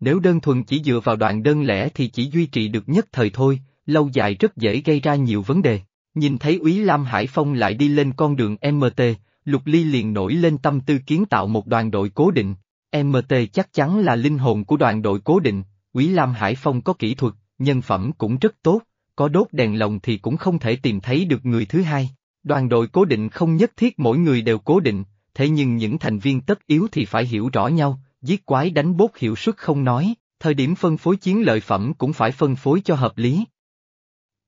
Nếu đơn thuần chỉ dựa vào đoạn đơn lẻ thì chỉ duy trì được nhất thời thôi, lâu dài rất dễ gây ra nhiều vấn đề. Nhìn thấy Úy Lam Hải Phong lại đi lên con đường MT, Lục Ly liền nổi lên tâm tư kiến tạo một đoàn đội cố định. MT chắc chắn là linh hồn của đoàn đội cố định, Úy Lam Hải Phong có kỹ thuật, nhân phẩm cũng rất tốt, có đốt đèn lồng thì cũng không thể tìm thấy được người thứ hai. Đoàn đội cố định không nhất thiết mỗi người đều cố định, thế nhưng những thành viên tất yếu thì phải hiểu rõ nhau, giết quái đánh bốt hiệu suất không nói, thời điểm phân phối chiến lợi phẩm cũng phải phân phối cho hợp lý.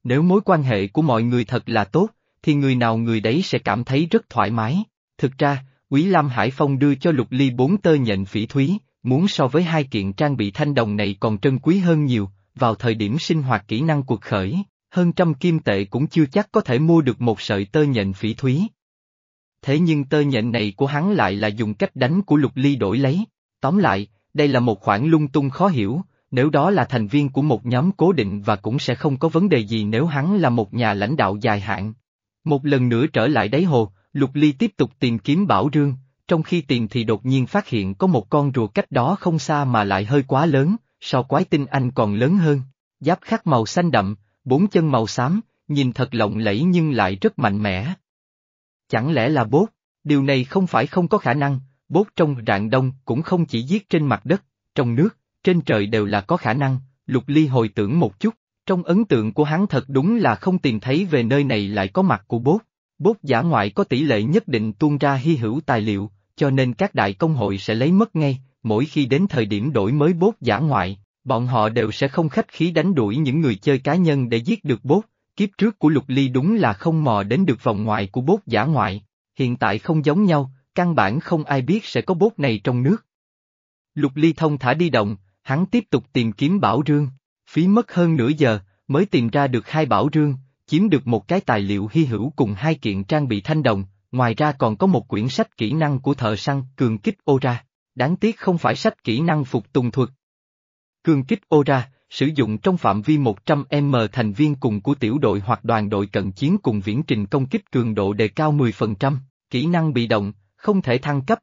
Nếu mối quan hệ của mọi người thật là tốt, thì người nào người đấy sẽ cảm thấy rất thoải mái. Thực ra, Quý Lam Hải Phong đưa cho Lục Ly bốn tơ nhện phỉ thúy, muốn so với hai kiện trang bị thanh đồng này còn trân quý hơn nhiều, vào thời điểm sinh hoạt kỹ năng cuộc khởi, hơn trăm kim tệ cũng chưa chắc có thể mua được một sợi tơ nhện phỉ thúy. Thế nhưng tơ nhện này của hắn lại là dùng cách đánh của Lục Ly đổi lấy. Tóm lại, đây là một khoản lung tung khó hiểu, nếu đó là thành viên của một nhóm cố định và cũng sẽ không có vấn đề gì nếu hắn là một nhà lãnh đạo dài hạn. Một lần nữa trở lại đáy hồ, Lục Ly tiếp tục tìm kiếm Bảo Rương, trong khi tìm thì đột nhiên phát hiện có một con rùa cách đó không xa mà lại hơi quá lớn, so quái tinh anh còn lớn hơn. Giáp khắc màu xanh đậm, bốn chân màu xám, nhìn thật lộng lẫy nhưng lại rất mạnh mẽ. Chẳng lẽ là bốt? Điều này không phải không có khả năng, bốt trong rạng đông cũng không chỉ giết trên mặt đất, trong nước, trên trời đều là có khả năng, lục ly hồi tưởng một chút, trong ấn tượng của hắn thật đúng là không tìm thấy về nơi này lại có mặt của bốt. Bốt giả ngoại có tỷ lệ nhất định tuôn ra hy hữu tài liệu, cho nên các đại công hội sẽ lấy mất ngay, mỗi khi đến thời điểm đổi mới bốt giả ngoại, bọn họ đều sẽ không khách khí đánh đuổi những người chơi cá nhân để giết được bốt, kiếp trước của lục ly đúng là không mò đến được vòng ngoài của bốt giả ngoại, hiện tại không giống nhau, căn bản không ai biết sẽ có bốt này trong nước. Lục ly thông thả đi động, hắn tiếp tục tìm kiếm bảo rương, phí mất hơn nửa giờ, mới tìm ra được hai bảo rương, chiếm được một cái tài liệu hy hữu cùng hai kiện trang bị thanh đồng, ngoài ra còn có một quyển sách kỹ năng của thợ săn cường kích ô ra, đáng tiếc không phải sách kỹ năng phục tùng thuật. Cường kích ô ra, sử dụng trong phạm vi 100m thành viên cùng của tiểu đội hoặc đoàn đội cận chiến cùng viễn trình công kích cường độ đề cao 10%, kỹ năng bị động, không thể thăng cấp.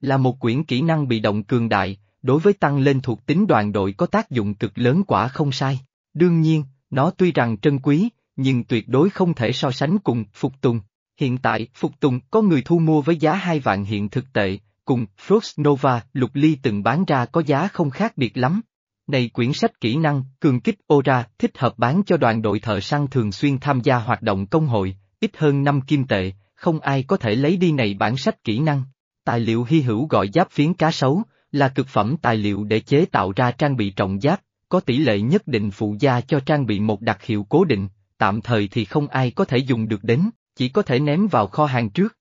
Là một quyển kỹ năng bị động cường đại, đối với tăng lên thuộc tính đoàn đội có tác dụng cực lớn quả không sai. Đương nhiên, nó tuy rằng trân quý, nhưng tuyệt đối không thể so sánh cùng Phục Tùng. Hiện tại, Phục Tùng có người thu mua với giá 2 vạn hiện thực tệ, cùng Frost Nova Lục Ly từng bán ra có giá không khác biệt lắm. Này quyển sách kỹ năng, cường kích ora thích hợp bán cho đoàn đội thợ săn thường xuyên tham gia hoạt động công hội, ít hơn 5 kim tệ, không ai có thể lấy đi này bản sách kỹ năng. Tài liệu hy hữu gọi giáp phiến cá sấu, là cực phẩm tài liệu để chế tạo ra trang bị trọng giáp, có tỷ lệ nhất định phụ gia cho trang bị một đặc hiệu cố định, tạm thời thì không ai có thể dùng được đến, chỉ có thể ném vào kho hàng trước.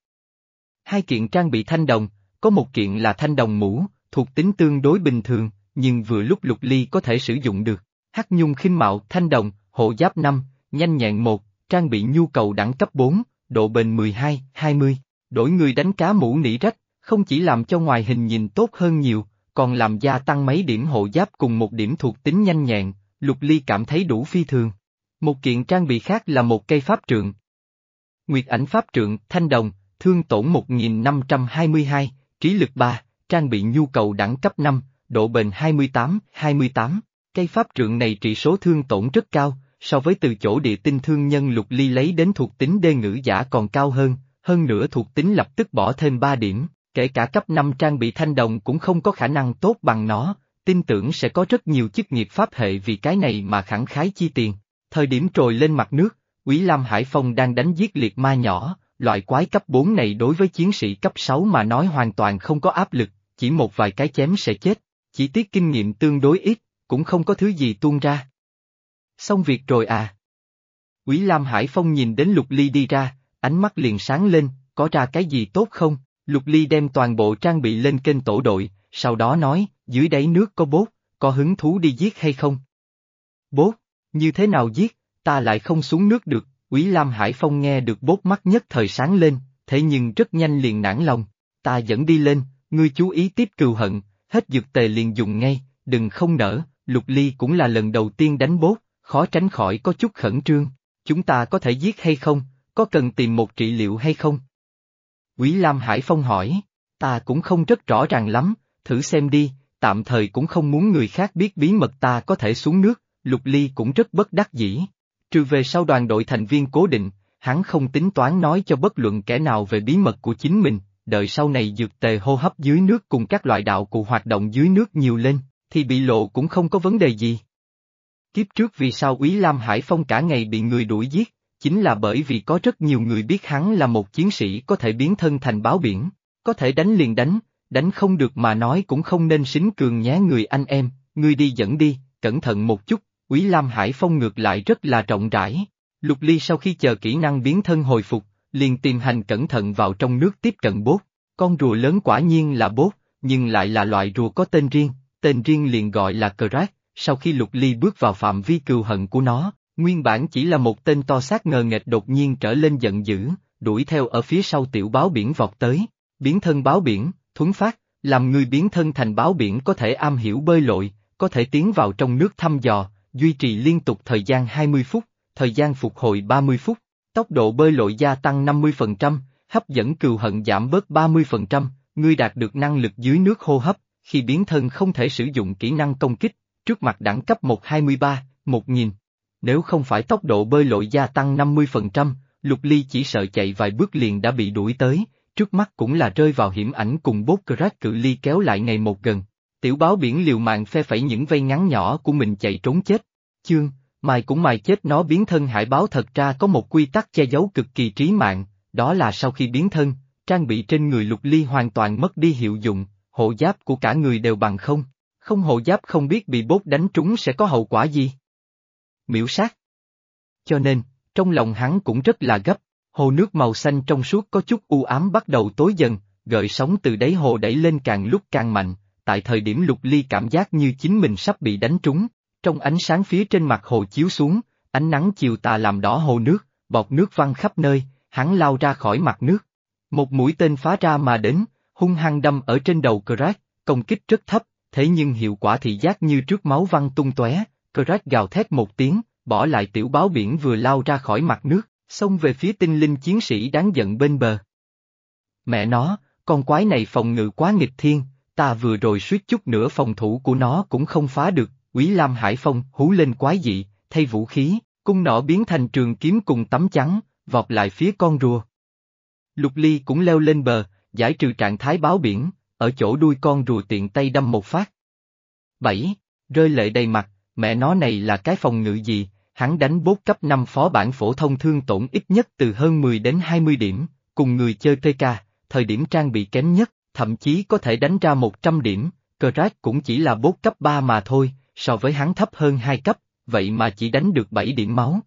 Hai kiện trang bị thanh đồng, có một kiện là thanh đồng mũ, thuộc tính tương đối bình thường, nhưng vừa lúc lục ly có thể sử dụng được. Hắc nhung khinh mạo thanh đồng, hộ giáp 5, nhanh nhẹn 1, trang bị nhu cầu đẳng cấp 4, độ bền 12, 20. Đổi người đánh cá mũ nỉ rách, không chỉ làm cho ngoài hình nhìn tốt hơn nhiều, còn làm gia tăng mấy điểm hộ giáp cùng một điểm thuộc tính nhanh nhẹn, lục ly cảm thấy đủ phi thường. Một kiện trang bị khác là một cây pháp trượng. Nguyệt ảnh pháp trượng, thanh đồng, thương tổn 1522, trí lực 3, trang bị nhu cầu đẳng cấp 5, độ bền 28, 28. Cây pháp trượng này trị số thương tổn rất cao, so với từ chỗ địa tinh thương nhân lục ly lấy đến thuộc tính đê ngữ giả còn cao hơn, hơn nữa thuộc tính lập tức bỏ thêm 3 điểm, kể cả cấp 5 trang bị thanh đồng cũng không có khả năng tốt bằng nó, tin tưởng sẽ có rất nhiều chức nghiệp pháp hệ vì cái này mà khẳng khái chi tiền. Thời điểm trồi lên mặt nước, Quý Lam Hải Phong đang đánh giết liệt ma nhỏ, loại quái cấp 4 này đối với chiến sĩ cấp 6 mà nói hoàn toàn không có áp lực, chỉ một vài cái chém sẽ chết, chỉ tiếc kinh nghiệm tương đối ít, cũng không có thứ gì tuôn ra. Xong việc rồi à? Quý Lam Hải Phong nhìn đến Lục Ly đi ra, ánh mắt liền sáng lên, có ra cái gì tốt không? Lục Ly đem toàn bộ trang bị lên kênh tổ đội, sau đó nói, dưới đáy nước có bốt, có hứng thú đi giết hay không? Bốt, như thế nào giết, ta lại không xuống nước được, Quý Lam Hải Phong nghe được bốt mắt nhất thời sáng lên, thế nhưng rất nhanh liền nản lòng, ta dẫn đi lên, ngươi chú ý tiếp cừu hận, hết dược tề liền dùng ngay, đừng không nở, Lục Ly cũng là lần đầu tiên đánh bốt, khó tránh khỏi có chút khẩn trương, chúng ta có thể giết hay không, có cần tìm một trị liệu hay không? Quý Lam Hải Phong hỏi, ta cũng không rất rõ ràng lắm, thử xem đi, tạm thời cũng không muốn người khác biết bí mật ta có thể xuống nước, Lục Ly cũng rất bất đắc dĩ. Trừ về sau đoàn đội thành viên cố định, hắn không tính toán nói cho bất luận kẻ nào về bí mật của chính mình, đợi sau này dược tề hô hấp dưới nước cùng các loại đạo cụ hoạt động dưới nước nhiều lên, thì bị lộ cũng không có vấn đề gì. Kiếp trước vì sao Úy Lam Hải Phong cả ngày bị người đuổi giết, chính là bởi vì có rất nhiều người biết hắn là một chiến sĩ có thể biến thân thành báo biển, có thể đánh liền đánh, đánh không được mà nói cũng không nên xính cường nhé người anh em, ngươi đi dẫn đi, cẩn thận một chút, Quý Lam Hải Phong ngược lại rất là rộng rãi. Lục Ly sau khi chờ kỹ năng biến thân hồi phục, liền tìm hành cẩn thận vào trong nước tiếp cận bốt. Con rùa lớn quả nhiên là bốt, nhưng lại là loại rùa có tên riêng, tên riêng liền gọi là Crack. Sau khi Lục Ly bước vào phạm vi cừu hận của nó, nguyên bản chỉ là một tên to xác ngờ nghệch đột nhiên trở lên giận dữ, đuổi theo ở phía sau tiểu báo biển vọt tới, biến thân báo biển, thuấn phát, làm người biến thân thành báo biển có thể am hiểu bơi lội, có thể tiến vào trong nước thăm dò, duy trì liên tục thời gian 20 phút, thời gian phục hồi 30 phút, tốc độ bơi lội gia tăng 50%, hấp dẫn cừu hận giảm bớt 30%, ngươi đạt được năng lực dưới nước hô hấp, khi biến thân không thể sử dụng kỹ năng công kích, trước mặt đẳng cấp 123, 1000. Nếu không phải tốc độ bơi lội gia tăng 50%, Lục Ly chỉ sợ chạy vài bước liền đã bị đuổi tới, trước mắt cũng là rơi vào hiểm ảnh cùng bốt crack cự ly kéo lại ngày một gần. Tiểu báo biển liều mạng phe phẩy những vây ngắn nhỏ của mình chạy trốn chết. Chương, mài cũng mài chết nó biến thân hải báo thật ra có một quy tắc che giấu cực kỳ trí mạng, đó là sau khi biến thân, trang bị trên người lục ly hoàn toàn mất đi hiệu dụng, hộ giáp của cả người đều bằng không, không hộ giáp không biết bị bốt đánh trúng sẽ có hậu quả gì. Miễu sát. Cho nên, trong lòng hắn cũng rất là gấp, hồ nước màu xanh trong suốt có chút u ám bắt đầu tối dần, gợi sóng từ đáy hồ đẩy lên càng lúc càng mạnh, tại thời điểm lục ly cảm giác như chính mình sắp bị đánh trúng, trong ánh sáng phía trên mặt hồ chiếu xuống, ánh nắng chiều tà làm đỏ hồ nước, bọt nước văng khắp nơi, hắn lao ra khỏi mặt nước. Một mũi tên phá ra mà đến, hung hăng đâm ở trên đầu Crack, công kích rất thấp, thế nhưng hiệu quả thị giác như trước máu văng tung tóe. Crack gào thét một tiếng, bỏ lại tiểu báo biển vừa lao ra khỏi mặt nước, xông về phía tinh linh chiến sĩ đáng giận bên bờ. Mẹ nó, con quái này phòng ngự quá nghịch thiên, ta vừa rồi suýt chút nữa phòng thủ của nó cũng không phá được, Quý Lam Hải Phong hú lên quái dị, thay vũ khí, cung nỏ biến thành trường kiếm cùng tấm trắng, vọt lại phía con rùa. Lục Ly cũng leo lên bờ, giải trừ trạng thái báo biển, ở chỗ đuôi con rùa tiện tay đâm một phát. 7. rơi lệ đầy mặt, mẹ nó này là cái phòng ngự gì, hắn đánh bốt cấp 5 phó bản phổ thông thương tổn ít nhất từ hơn 10 đến 20 điểm, cùng người chơi TK, thời điểm trang bị kém nhất, thậm chí có thể đánh ra 100 điểm, Crash cũng chỉ là bốt cấp 3 mà thôi, so với hắn thấp hơn 2 cấp, vậy mà chỉ đánh được 7 điểm máu.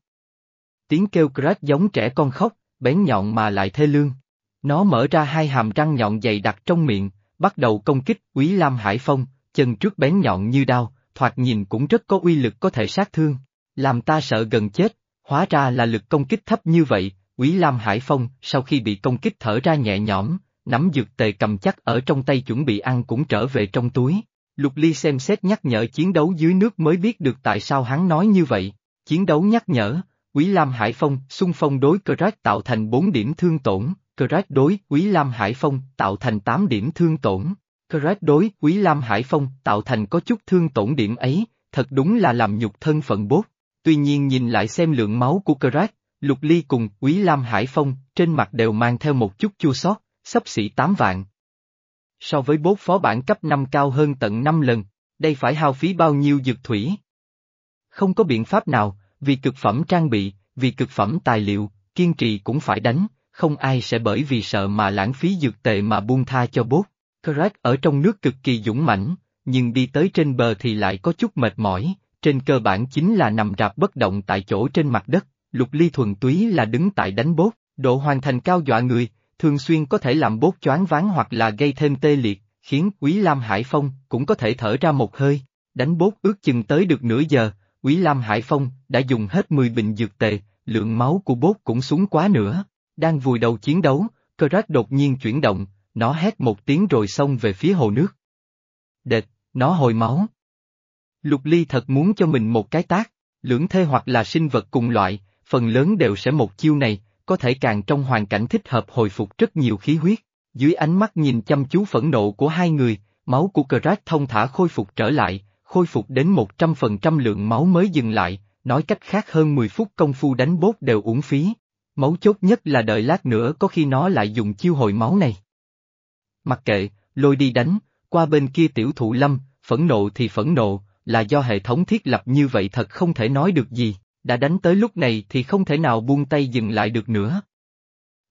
Tiếng kêu Crash giống trẻ con khóc, bén nhọn mà lại thê lương. Nó mở ra hai hàm răng nhọn dày đặc trong miệng, bắt đầu công kích Quý Lam Hải Phong, chân trước bén nhọn như đao, thoạt nhìn cũng rất có uy lực có thể sát thương. Làm ta sợ gần chết, hóa ra là lực công kích thấp như vậy, Quý Lam Hải Phong sau khi bị công kích thở ra nhẹ nhõm, nắm dược tề cầm chắc ở trong tay chuẩn bị ăn cũng trở về trong túi. Lục Ly xem xét nhắc nhở chiến đấu dưới nước mới biết được tại sao hắn nói như vậy. Chiến đấu nhắc nhở, Quý Lam Hải Phong, xung phong đối Crash tạo thành 4 điểm thương tổn, Crash đối Quý Lam Hải Phong tạo thành 8 điểm thương tổn. Crash đối Quý Lam Hải Phong tạo thành có chút thương tổn điểm ấy, thật đúng là làm nhục thân phận bốt. Tuy nhiên nhìn lại xem lượng máu của Crash, Lục Ly cùng Quý Lam Hải Phong trên mặt đều mang theo một chút chua xót, sắp xỉ 8 vạn. So với bốt phó bản cấp 5 cao hơn tận 5 lần, đây phải hao phí bao nhiêu dược thủy? Không có biện pháp nào, vì cực phẩm trang bị, vì cực phẩm tài liệu, kiên trì cũng phải đánh, không ai sẽ bởi vì sợ mà lãng phí dược tệ mà buông tha cho bốt. Crack ở trong nước cực kỳ dũng mãnh, nhưng đi tới trên bờ thì lại có chút mệt mỏi, trên cơ bản chính là nằm rạp bất động tại chỗ trên mặt đất, lục ly thuần túy là đứng tại đánh bốt, độ hoàn thành cao dọa người, thường xuyên có thể làm bốt choáng váng hoặc là gây thêm tê liệt, khiến Quý Lam Hải Phong cũng có thể thở ra một hơi, đánh bốt ước chừng tới được nửa giờ, Quý Lam Hải Phong đã dùng hết 10 bình dược tệ, lượng máu của bốt cũng xuống quá nữa, đang vùi đầu chiến đấu, Crack đột nhiên chuyển động, nó hét một tiếng rồi xông về phía hồ nước. Đệt, nó hồi máu. Lục Ly thật muốn cho mình một cái tác, lưỡng thê hoặc là sinh vật cùng loại, phần lớn đều sẽ một chiêu này, có thể càng trong hoàn cảnh thích hợp hồi phục rất nhiều khí huyết. Dưới ánh mắt nhìn chăm chú phẫn nộ của hai người, máu của Crash thông thả khôi phục trở lại, khôi phục đến 100% lượng máu mới dừng lại, nói cách khác hơn 10 phút công phu đánh bốt đều uổng phí. Máu chốt nhất là đợi lát nữa có khi nó lại dùng chiêu hồi máu này. Mặc kệ, lôi đi đánh, qua bên kia tiểu thụ lâm, phẫn nộ thì phẫn nộ, là do hệ thống thiết lập như vậy thật không thể nói được gì, đã đánh tới lúc này thì không thể nào buông tay dừng lại được nữa.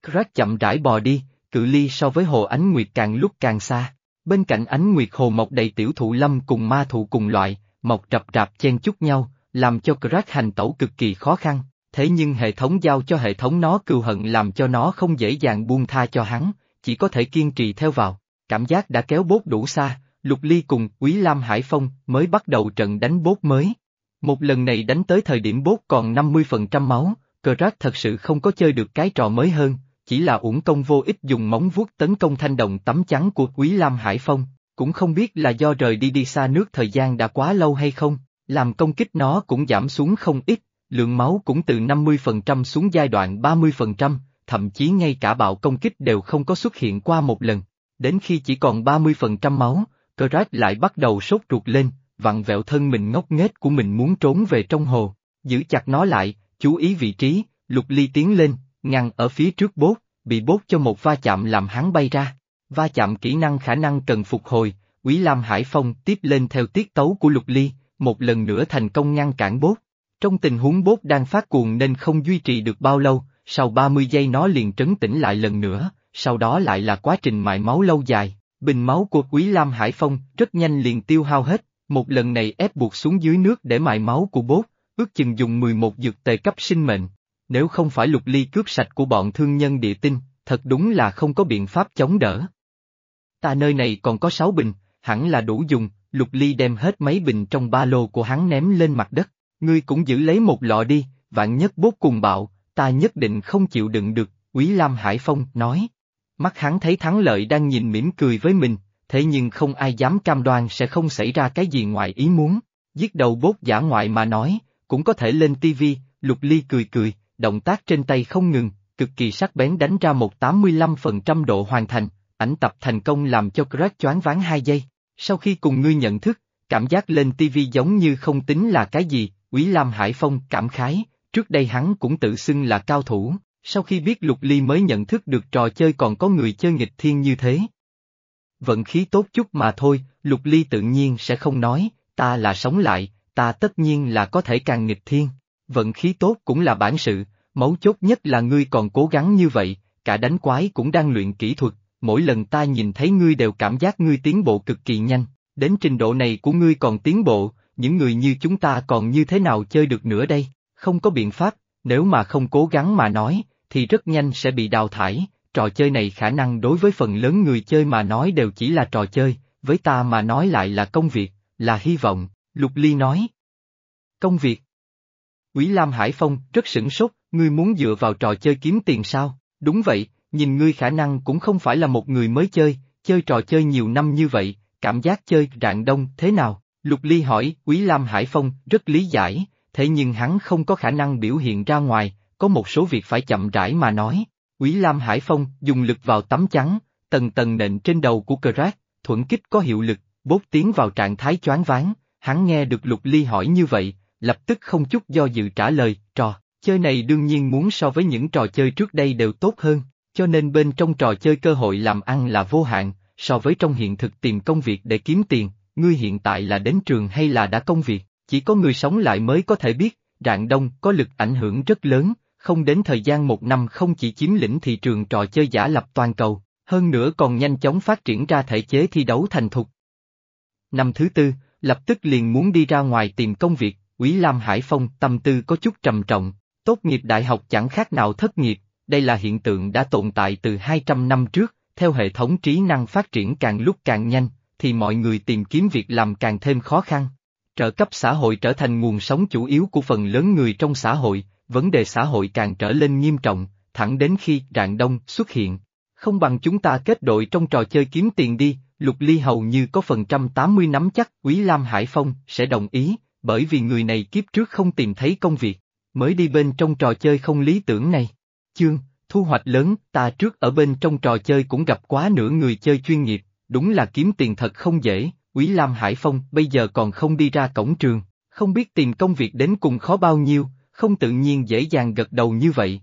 Crack chậm rãi bò đi, cự ly so với hồ ánh nguyệt càng lúc càng xa. Bên cạnh ánh nguyệt hồ mọc đầy tiểu thụ lâm cùng ma thụ cùng loại, mọc rập rạp chen chúc nhau, làm cho Crack hành tẩu cực kỳ khó khăn, thế nhưng hệ thống giao cho hệ thống nó cừu hận làm cho nó không dễ dàng buông tha cho hắn, chỉ có thể kiên trì theo vào. Cảm giác đã kéo bốt đủ xa, Lục Ly cùng Quý Lam Hải Phong mới bắt đầu trận đánh bốt mới. Một lần này đánh tới thời điểm bốt còn 50% máu, Crack thật sự không có chơi được cái trò mới hơn, chỉ là uổng công vô ích dùng móng vuốt tấn công thanh đồng tấm trắng của Quý Lam Hải Phong, cũng không biết là do rời đi đi xa nước thời gian đã quá lâu hay không, làm công kích nó cũng giảm xuống không ít, lượng máu cũng từ 50% xuống giai đoạn 30%, thậm chí ngay cả bạo công kích đều không có xuất hiện qua một lần. Đến khi chỉ còn 30% máu, Crash lại bắt đầu sốt ruột lên, vặn vẹo thân mình ngốc nghếch của mình muốn trốn về trong hồ, giữ chặt nó lại, chú ý vị trí, lục ly tiến lên, ngăn ở phía trước bốt, bị bốt cho một va chạm làm hắn bay ra. Va chạm kỹ năng khả năng cần phục hồi, Quý Lam Hải Phong tiếp lên theo tiết tấu của lục ly, một lần nữa thành công ngăn cản bốt. Trong tình huống bốt đang phát cuồng nên không duy trì được bao lâu, sau 30 giây nó liền trấn tĩnh lại lần nữa, sau đó lại là quá trình mại máu lâu dài. Bình máu của Quý Lam Hải Phong rất nhanh liền tiêu hao hết, một lần này ép buộc xuống dưới nước để mại máu của bốt, ước chừng dùng 11 dược tề cấp sinh mệnh, nếu không phải lục ly cướp sạch của bọn thương nhân địa tinh, thật đúng là không có biện pháp chống đỡ. Ta nơi này còn có 6 bình, hẳn là đủ dùng, lục ly đem hết mấy bình trong ba lô của hắn ném lên mặt đất, ngươi cũng giữ lấy một lọ đi, vạn nhất bốt cùng bạo, ta nhất định không chịu đựng được, Quý Lam Hải Phong nói. Mắt hắn thấy thắng lợi đang nhìn mỉm cười với mình, thế nhưng không ai dám cam đoan sẽ không xảy ra cái gì ngoài ý muốn. Giết đầu bốt giả ngoại mà nói, cũng có thể lên tivi, lục ly cười cười, động tác trên tay không ngừng, cực kỳ sắc bén đánh ra một 85% độ hoàn thành, ảnh tập thành công làm cho Crack choáng ván 2 giây. Sau khi cùng ngươi nhận thức, cảm giác lên tivi giống như không tính là cái gì, Quý Lam Hải Phong cảm khái, trước đây hắn cũng tự xưng là cao thủ, sau khi biết Lục Ly mới nhận thức được trò chơi còn có người chơi nghịch thiên như thế. Vận khí tốt chút mà thôi, Lục Ly tự nhiên sẽ không nói, ta là sống lại, ta tất nhiên là có thể càng nghịch thiên. Vận khí tốt cũng là bản sự, mấu chốt nhất là ngươi còn cố gắng như vậy, cả đánh quái cũng đang luyện kỹ thuật, mỗi lần ta nhìn thấy ngươi đều cảm giác ngươi tiến bộ cực kỳ nhanh, đến trình độ này của ngươi còn tiến bộ, những người như chúng ta còn như thế nào chơi được nữa đây, không có biện pháp, nếu mà không cố gắng mà nói, thì rất nhanh sẽ bị đào thải, trò chơi này khả năng đối với phần lớn người chơi mà nói đều chỉ là trò chơi, với ta mà nói lại là công việc, là hy vọng, Lục Ly nói. Công việc. Quý Lam Hải Phong rất sửng sốt, ngươi muốn dựa vào trò chơi kiếm tiền sao? Đúng vậy, nhìn ngươi khả năng cũng không phải là một người mới chơi, chơi trò chơi nhiều năm như vậy, cảm giác chơi rạng đông thế nào? Lục Ly hỏi, Quý Lam Hải Phong rất lý giải, thế nhưng hắn không có khả năng biểu hiện ra ngoài, có một số việc phải chậm rãi mà nói. Quý Lam Hải Phong dùng lực vào tấm trắng, tầng tầng nện trên đầu của Crack, thuận kích có hiệu lực, bốt tiến vào trạng thái choáng váng, hắn nghe được Lục Ly hỏi như vậy, lập tức không chút do dự trả lời, trò, chơi này đương nhiên muốn so với những trò chơi trước đây đều tốt hơn, cho nên bên trong trò chơi cơ hội làm ăn là vô hạn, so với trong hiện thực tìm công việc để kiếm tiền, ngươi hiện tại là đến trường hay là đã công việc, chỉ có người sống lại mới có thể biết, rạng đông có lực ảnh hưởng rất lớn, không đến thời gian một năm không chỉ chiếm lĩnh thị trường trò chơi giả lập toàn cầu, hơn nữa còn nhanh chóng phát triển ra thể chế thi đấu thành thục. Năm thứ tư, lập tức liền muốn đi ra ngoài tìm công việc, Quý Lam Hải Phong tâm tư có chút trầm trọng, tốt nghiệp đại học chẳng khác nào thất nghiệp, đây là hiện tượng đã tồn tại từ 200 năm trước, theo hệ thống trí năng phát triển càng lúc càng nhanh, thì mọi người tìm kiếm việc làm càng thêm khó khăn. Trợ cấp xã hội trở thành nguồn sống chủ yếu của phần lớn người trong xã hội, vấn đề xã hội càng trở lên nghiêm trọng, thẳng đến khi rạng đông xuất hiện. Không bằng chúng ta kết đội trong trò chơi kiếm tiền đi, Lục Ly hầu như có phần trăm tám mươi nắm chắc Quý Lam Hải Phong sẽ đồng ý, bởi vì người này kiếp trước không tìm thấy công việc, mới đi bên trong trò chơi không lý tưởng này. Chương, thu hoạch lớn, ta trước ở bên trong trò chơi cũng gặp quá nửa người chơi chuyên nghiệp, đúng là kiếm tiền thật không dễ, Quý Lam Hải Phong bây giờ còn không đi ra cổng trường, không biết tìm công việc đến cùng khó bao nhiêu, không tự nhiên dễ dàng gật đầu như vậy.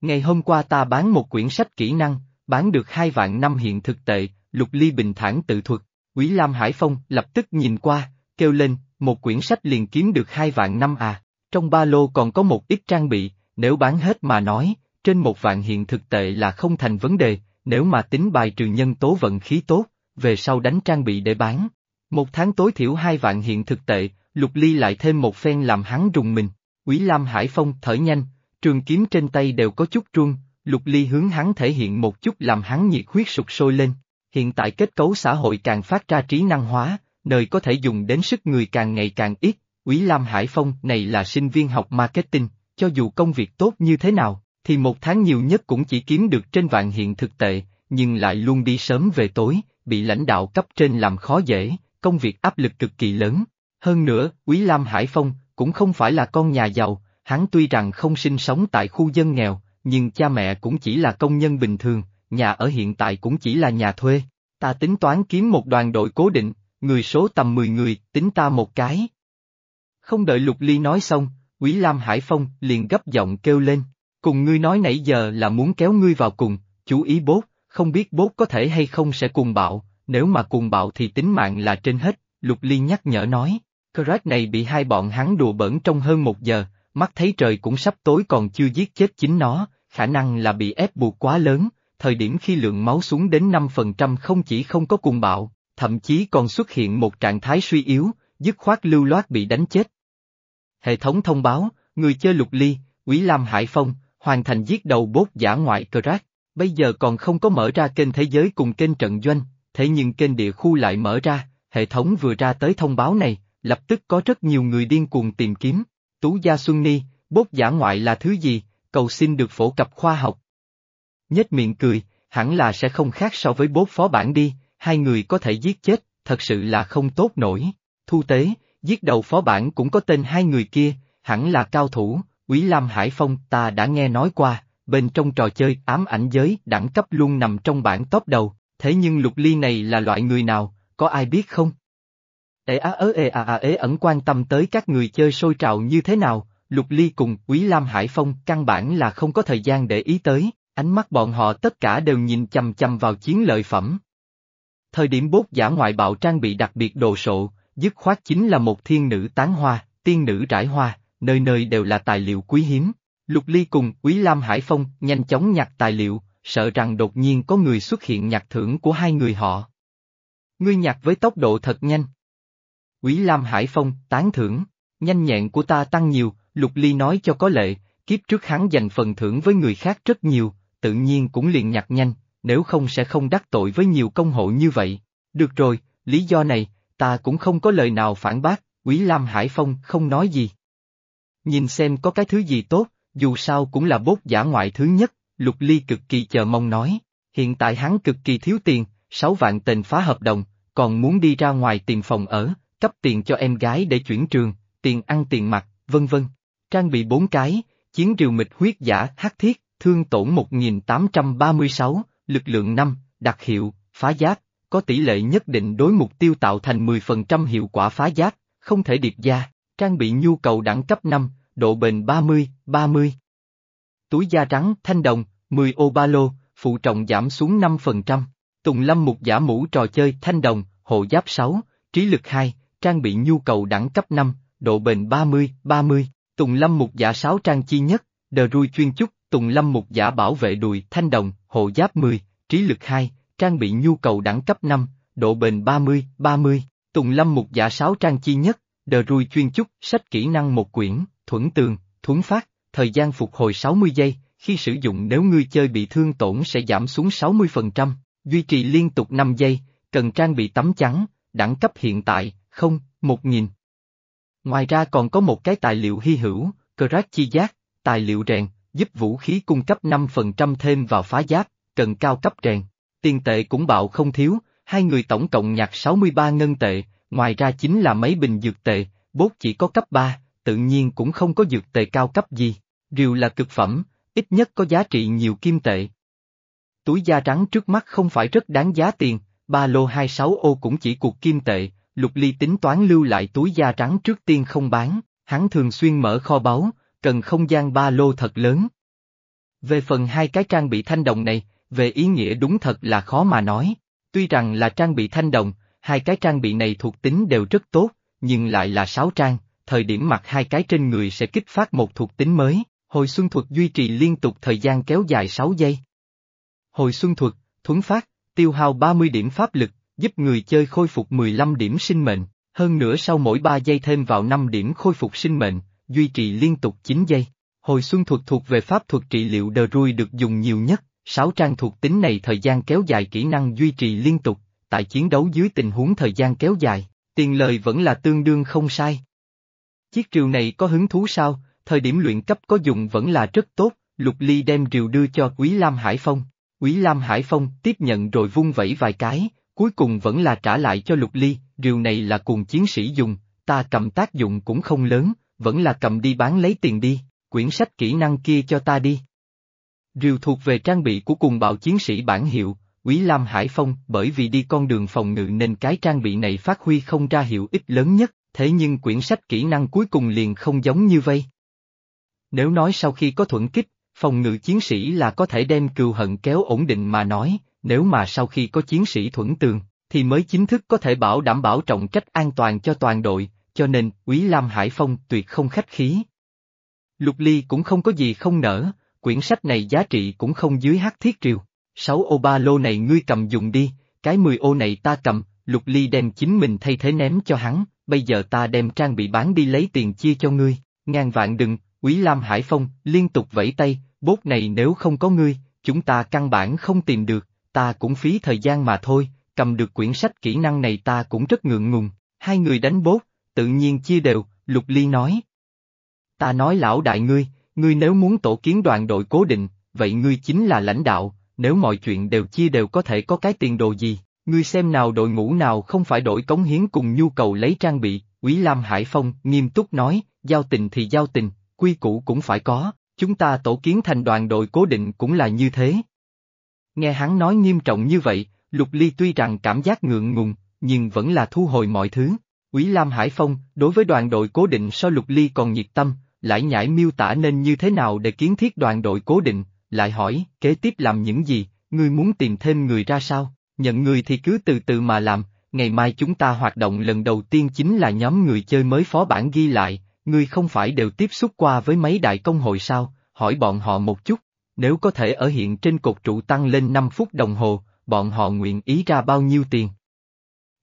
Ngày hôm qua ta bán một quyển sách kỹ năng, bán được hai vạn năm hiện thực tệ, Lục Ly bình thản tự thuật, Quý Lam Hải Phong lập tức nhìn qua, kêu lên, một quyển sách liền kiếm được hai vạn năm à, trong ba lô còn có một ít trang bị, nếu bán hết mà nói, trên một vạn hiện thực tệ là không thành vấn đề, nếu mà tính bài trừ nhân tố vận khí tốt, về sau đánh trang bị để bán. Một tháng tối thiểu hai vạn hiện thực tệ, Lục Ly lại thêm một phen làm hắn rùng mình. Quý Lam Hải Phong thở nhanh, trường kiếm trên tay đều có chút truông, Lục Ly hướng hắn thể hiện một chút làm hắn nhiệt huyết sụt sôi lên. Hiện tại kết cấu xã hội càng phát ra trí năng hóa, nơi có thể dùng đến sức người càng ngày càng ít, Quý Lam Hải Phong này là sinh viên học marketing, cho dù công việc tốt như thế nào, thì một tháng nhiều nhất cũng chỉ kiếm được trên vạn hiện thực tệ, nhưng lại luôn đi sớm về tối, bị lãnh đạo cấp trên làm khó dễ, công việc áp lực cực kỳ lớn. Hơn nữa, Quý Lam Hải Phong cũng không phải là con nhà giàu, hắn tuy rằng không sinh sống tại khu dân nghèo, nhưng cha mẹ cũng chỉ là công nhân bình thường, nhà ở hiện tại cũng chỉ là nhà thuê. Ta tính toán kiếm một đoàn đội cố định, người số tầm 10 người, tính ta một cái. Không đợi Lục Ly nói xong, Quý Lam Hải Phong liền gấp giọng kêu lên, cùng ngươi nói nãy giờ là muốn kéo ngươi vào cùng, chú ý bốt, không biết bốt có thể hay không sẽ cùng bạo, nếu mà cùng bạo thì tính mạng là trên hết, Lục Ly nhắc nhở nói. Crack này bị hai bọn hắn đùa bẩn trong hơn một giờ, mắt thấy trời cũng sắp tối còn chưa giết chết chính nó, khả năng là bị ép buộc quá lớn, thời điểm khi lượng máu xuống đến 5% không chỉ không có cùng bạo, thậm chí còn xuất hiện một trạng thái suy yếu, dứt khoát lưu loát bị đánh chết. Hệ thống thông báo, người chơi lục ly, Quý Lam Hải Phong, hoàn thành giết đầu bốt giả ngoại Crack, bây giờ còn không có mở ra kênh thế giới cùng kênh trận doanh, thế nhưng kênh địa khu lại mở ra, hệ thống vừa ra tới thông báo này, lập tức có rất nhiều người điên cuồng tìm kiếm. Tú Gia Xuân Ni, bốt giả ngoại là thứ gì, cầu xin được phổ cập khoa học. Nhếch miệng cười, hẳn là sẽ không khác so với bốt phó bản đi, hai người có thể giết chết, thật sự là không tốt nổi. Thu tế, giết đầu phó bản cũng có tên hai người kia, hẳn là cao thủ, Quý Lam Hải Phong ta đã nghe nói qua, bên trong trò chơi ám ảnh giới đẳng cấp luôn nằm trong bảng top đầu, thế nhưng lục ly này là loại người nào, có ai biết không? Ê á ớ ê à à ế ẩn quan tâm tới các người chơi sôi trào như thế nào, Lục Ly cùng Quý Lam Hải Phong căn bản là không có thời gian để ý tới, ánh mắt bọn họ tất cả đều nhìn chầm chầm vào chiến lợi phẩm. Thời điểm bốt giả ngoại bạo trang bị đặc biệt đồ sộ, dứt khoát chính là một thiên nữ tán hoa, tiên nữ trải hoa, nơi nơi đều là tài liệu quý hiếm. Lục Ly cùng Quý Lam Hải Phong nhanh chóng nhặt tài liệu, sợ rằng đột nhiên có người xuất hiện nhặt thưởng của hai người họ. Ngươi nhặt với tốc độ thật nhanh. Quý Lam Hải Phong, tán thưởng, nhanh nhẹn của ta tăng nhiều, Lục Ly nói cho có lệ, kiếp trước hắn dành phần thưởng với người khác rất nhiều, tự nhiên cũng liền nhặt nhanh, nếu không sẽ không đắc tội với nhiều công hộ như vậy. Được rồi, lý do này, ta cũng không có lời nào phản bác, Quý Lam Hải Phong không nói gì. Nhìn xem có cái thứ gì tốt, dù sao cũng là bốt giả ngoại thứ nhất, Lục Ly cực kỳ chờ mong nói. Hiện tại hắn cực kỳ thiếu tiền, 6 vạn tiền phá hợp đồng, còn muốn đi ra ngoài tiền phòng ở, cấp tiền cho em gái để chuyển trường, tiền ăn tiền mặc, vân vân. Trang bị bốn cái, chiến triều mịch huyết giả hắc thiết, thương tổn 1836, lực lượng 5, đặc hiệu, phá giáp, có tỷ lệ nhất định đối mục tiêu tạo thành 10% hiệu quả phá giác, không thể điệp gia, trang bị nhu cầu đẳng cấp 5, độ bền 30, 30. Túi da trắng, thanh đồng, 10 ô ba lô, phụ trọng giảm xuống 5%. Tùng lâm mục giả mũ trò chơi thanh đồng, hộ giáp 6, trí lực 2, trang bị nhu cầu đẳng cấp 5, độ bền 30, 30. Tùng lâm mục giả 6 trang chi nhất, đờ rui chuyên chúc, Tùng lâm mục giả bảo vệ đùi thanh đồng, hộ giáp 10, trí lực 2, trang bị nhu cầu đẳng cấp 5, độ bền 30, 30. Tùng lâm mục giả 6 trang chi nhất, đờ rui chuyên chúc, sách kỹ năng một quyển, thuẫn tường, thuấn phát, thời gian phục hồi 60 giây, khi sử dụng nếu ngươi chơi bị thương tổn sẽ giảm xuống 60%, duy trì liên tục 5 giây, cần trang bị tấm chắn, đẳng cấp hiện tại, không, 1000. Ngoài ra còn có một cái tài liệu hy hữu, Crack chi giác, tài liệu rèn, giúp vũ khí cung cấp 5% thêm vào phá giáp, cần cao cấp rèn. Tiền tệ cũng bạo không thiếu, hai người tổng cộng nhặt 63 ngân tệ, ngoài ra chính là mấy bình dược tệ, bốt chỉ có cấp 3, tự nhiên cũng không có dược tệ cao cấp gì. Rìu là cực phẩm, ít nhất có giá trị nhiều kim tệ. Túi da trắng trước mắt không phải rất đáng giá tiền, ba lô 26 ô cũng chỉ cuộc kim tệ, Lục Ly tính toán lưu lại túi da trắng trước tiên không bán, hắn thường xuyên mở kho báu, cần không gian ba lô thật lớn. Về phần hai cái trang bị thanh đồng này, về ý nghĩa đúng thật là khó mà nói. Tuy rằng là trang bị thanh đồng, hai cái trang bị này thuộc tính đều rất tốt, nhưng lại là sáu trang, thời điểm mặc hai cái trên người sẽ kích phát một thuộc tính mới, hồi xuân thuật duy trì liên tục thời gian kéo dài 6 giây. Hồi xuân thuật, thuấn phát, tiêu hao 30 điểm pháp lực, giúp người chơi khôi phục 15 điểm sinh mệnh, hơn nữa sau mỗi 3 giây thêm vào 5 điểm khôi phục sinh mệnh, duy trì liên tục 9 giây. Hồi xuân thuật thuộc về pháp thuật trị liệu đờ rui được dùng nhiều nhất, 6 trang thuộc tính này thời gian kéo dài kỹ năng duy trì liên tục, tại chiến đấu dưới tình huống thời gian kéo dài, tiền lời vẫn là tương đương không sai. Chiếc rìu này có hứng thú sao, thời điểm luyện cấp có dùng vẫn là rất tốt, Lục Ly đem rìu đưa cho Quý Lam Hải Phong. Quý Lam Hải Phong tiếp nhận rồi vung vẩy vài cái, cuối cùng vẫn là trả lại cho Lục Ly, rìu này là cùng chiến sĩ dùng, ta cầm tác dụng cũng không lớn, vẫn là cầm đi bán lấy tiền đi, quyển sách kỹ năng kia cho ta đi. Rìu thuộc về trang bị của cùng bạo chiến sĩ bản hiệu, Quý Lam Hải Phong bởi vì đi con đường phòng ngự nên cái trang bị này phát huy không ra hiệu ích lớn nhất, thế nhưng quyển sách kỹ năng cuối cùng liền không giống như vây. Nếu nói sau khi có thuận kích, phòng ngự chiến sĩ là có thể đem cừu hận kéo ổn định mà nói, nếu mà sau khi có chiến sĩ thuẫn tường, thì mới chính thức có thể bảo đảm bảo trọng trách an toàn cho toàn đội, cho nên Quý Lam Hải Phong tuyệt không khách khí. Lục Ly cũng không có gì không nở, quyển sách này giá trị cũng không dưới hát thiết triều. Sáu ô ba lô này ngươi cầm dùng đi, cái mười ô này ta cầm, Lục Ly đem chính mình thay thế ném cho hắn, bây giờ ta đem trang bị bán đi lấy tiền chia cho ngươi, ngàn vạn đừng, Quý Lam Hải Phong liên tục vẫy tay, bốt này nếu không có ngươi, chúng ta căn bản không tìm được, ta cũng phí thời gian mà thôi, cầm được quyển sách kỹ năng này ta cũng rất ngượng ngùng, hai người đánh bốt, tự nhiên chia đều, Lục Ly nói. Ta nói lão đại ngươi, ngươi nếu muốn tổ kiến đoàn đội cố định, vậy ngươi chính là lãnh đạo, nếu mọi chuyện đều chia đều có thể có cái tiền đồ gì, ngươi xem nào đội ngũ nào không phải đổi cống hiến cùng nhu cầu lấy trang bị, Quý Lam Hải Phong nghiêm túc nói, giao tình thì giao tình, quy củ cũng phải có, chúng ta tổ kiến thành đoàn đội cố định cũng là như thế. Nghe hắn nói nghiêm trọng như vậy, Lục Ly tuy rằng cảm giác ngượng ngùng, nhưng vẫn là thu hồi mọi thứ. Quý Lam Hải Phong, đối với đoàn đội cố định so Lục Ly còn nhiệt tâm, lại nhảy miêu tả nên như thế nào để kiến thiết đoàn đội cố định, lại hỏi, kế tiếp làm những gì, ngươi muốn tìm thêm người ra sao, nhận người thì cứ từ từ mà làm, ngày mai chúng ta hoạt động lần đầu tiên chính là nhóm người chơi mới phó bản ghi lại, ngươi không phải đều tiếp xúc qua với mấy đại công hội sao, hỏi bọn họ một chút, nếu có thể ở hiện trên cột trụ tăng lên 5 phút đồng hồ, bọn họ nguyện ý ra bao nhiêu tiền.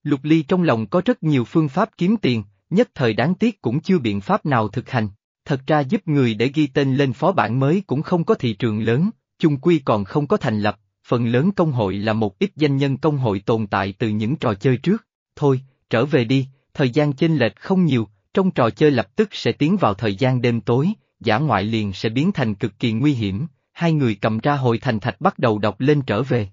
Lục Ly trong lòng có rất nhiều phương pháp kiếm tiền, nhất thời đáng tiếc cũng chưa biện pháp nào thực hành. Thật ra giúp người để ghi tên lên phó bản mới cũng không có thị trường lớn, chung quy còn không có thành lập, phần lớn công hội là một ít danh nhân công hội tồn tại từ những trò chơi trước. Thôi, trở về đi, thời gian chênh lệch không nhiều, trong trò chơi lập tức sẽ tiến vào thời gian đêm tối, giả ngoại liền sẽ biến thành cực kỳ nguy hiểm, hai người cầm ra hồi thành thạch bắt đầu đọc lên trở về.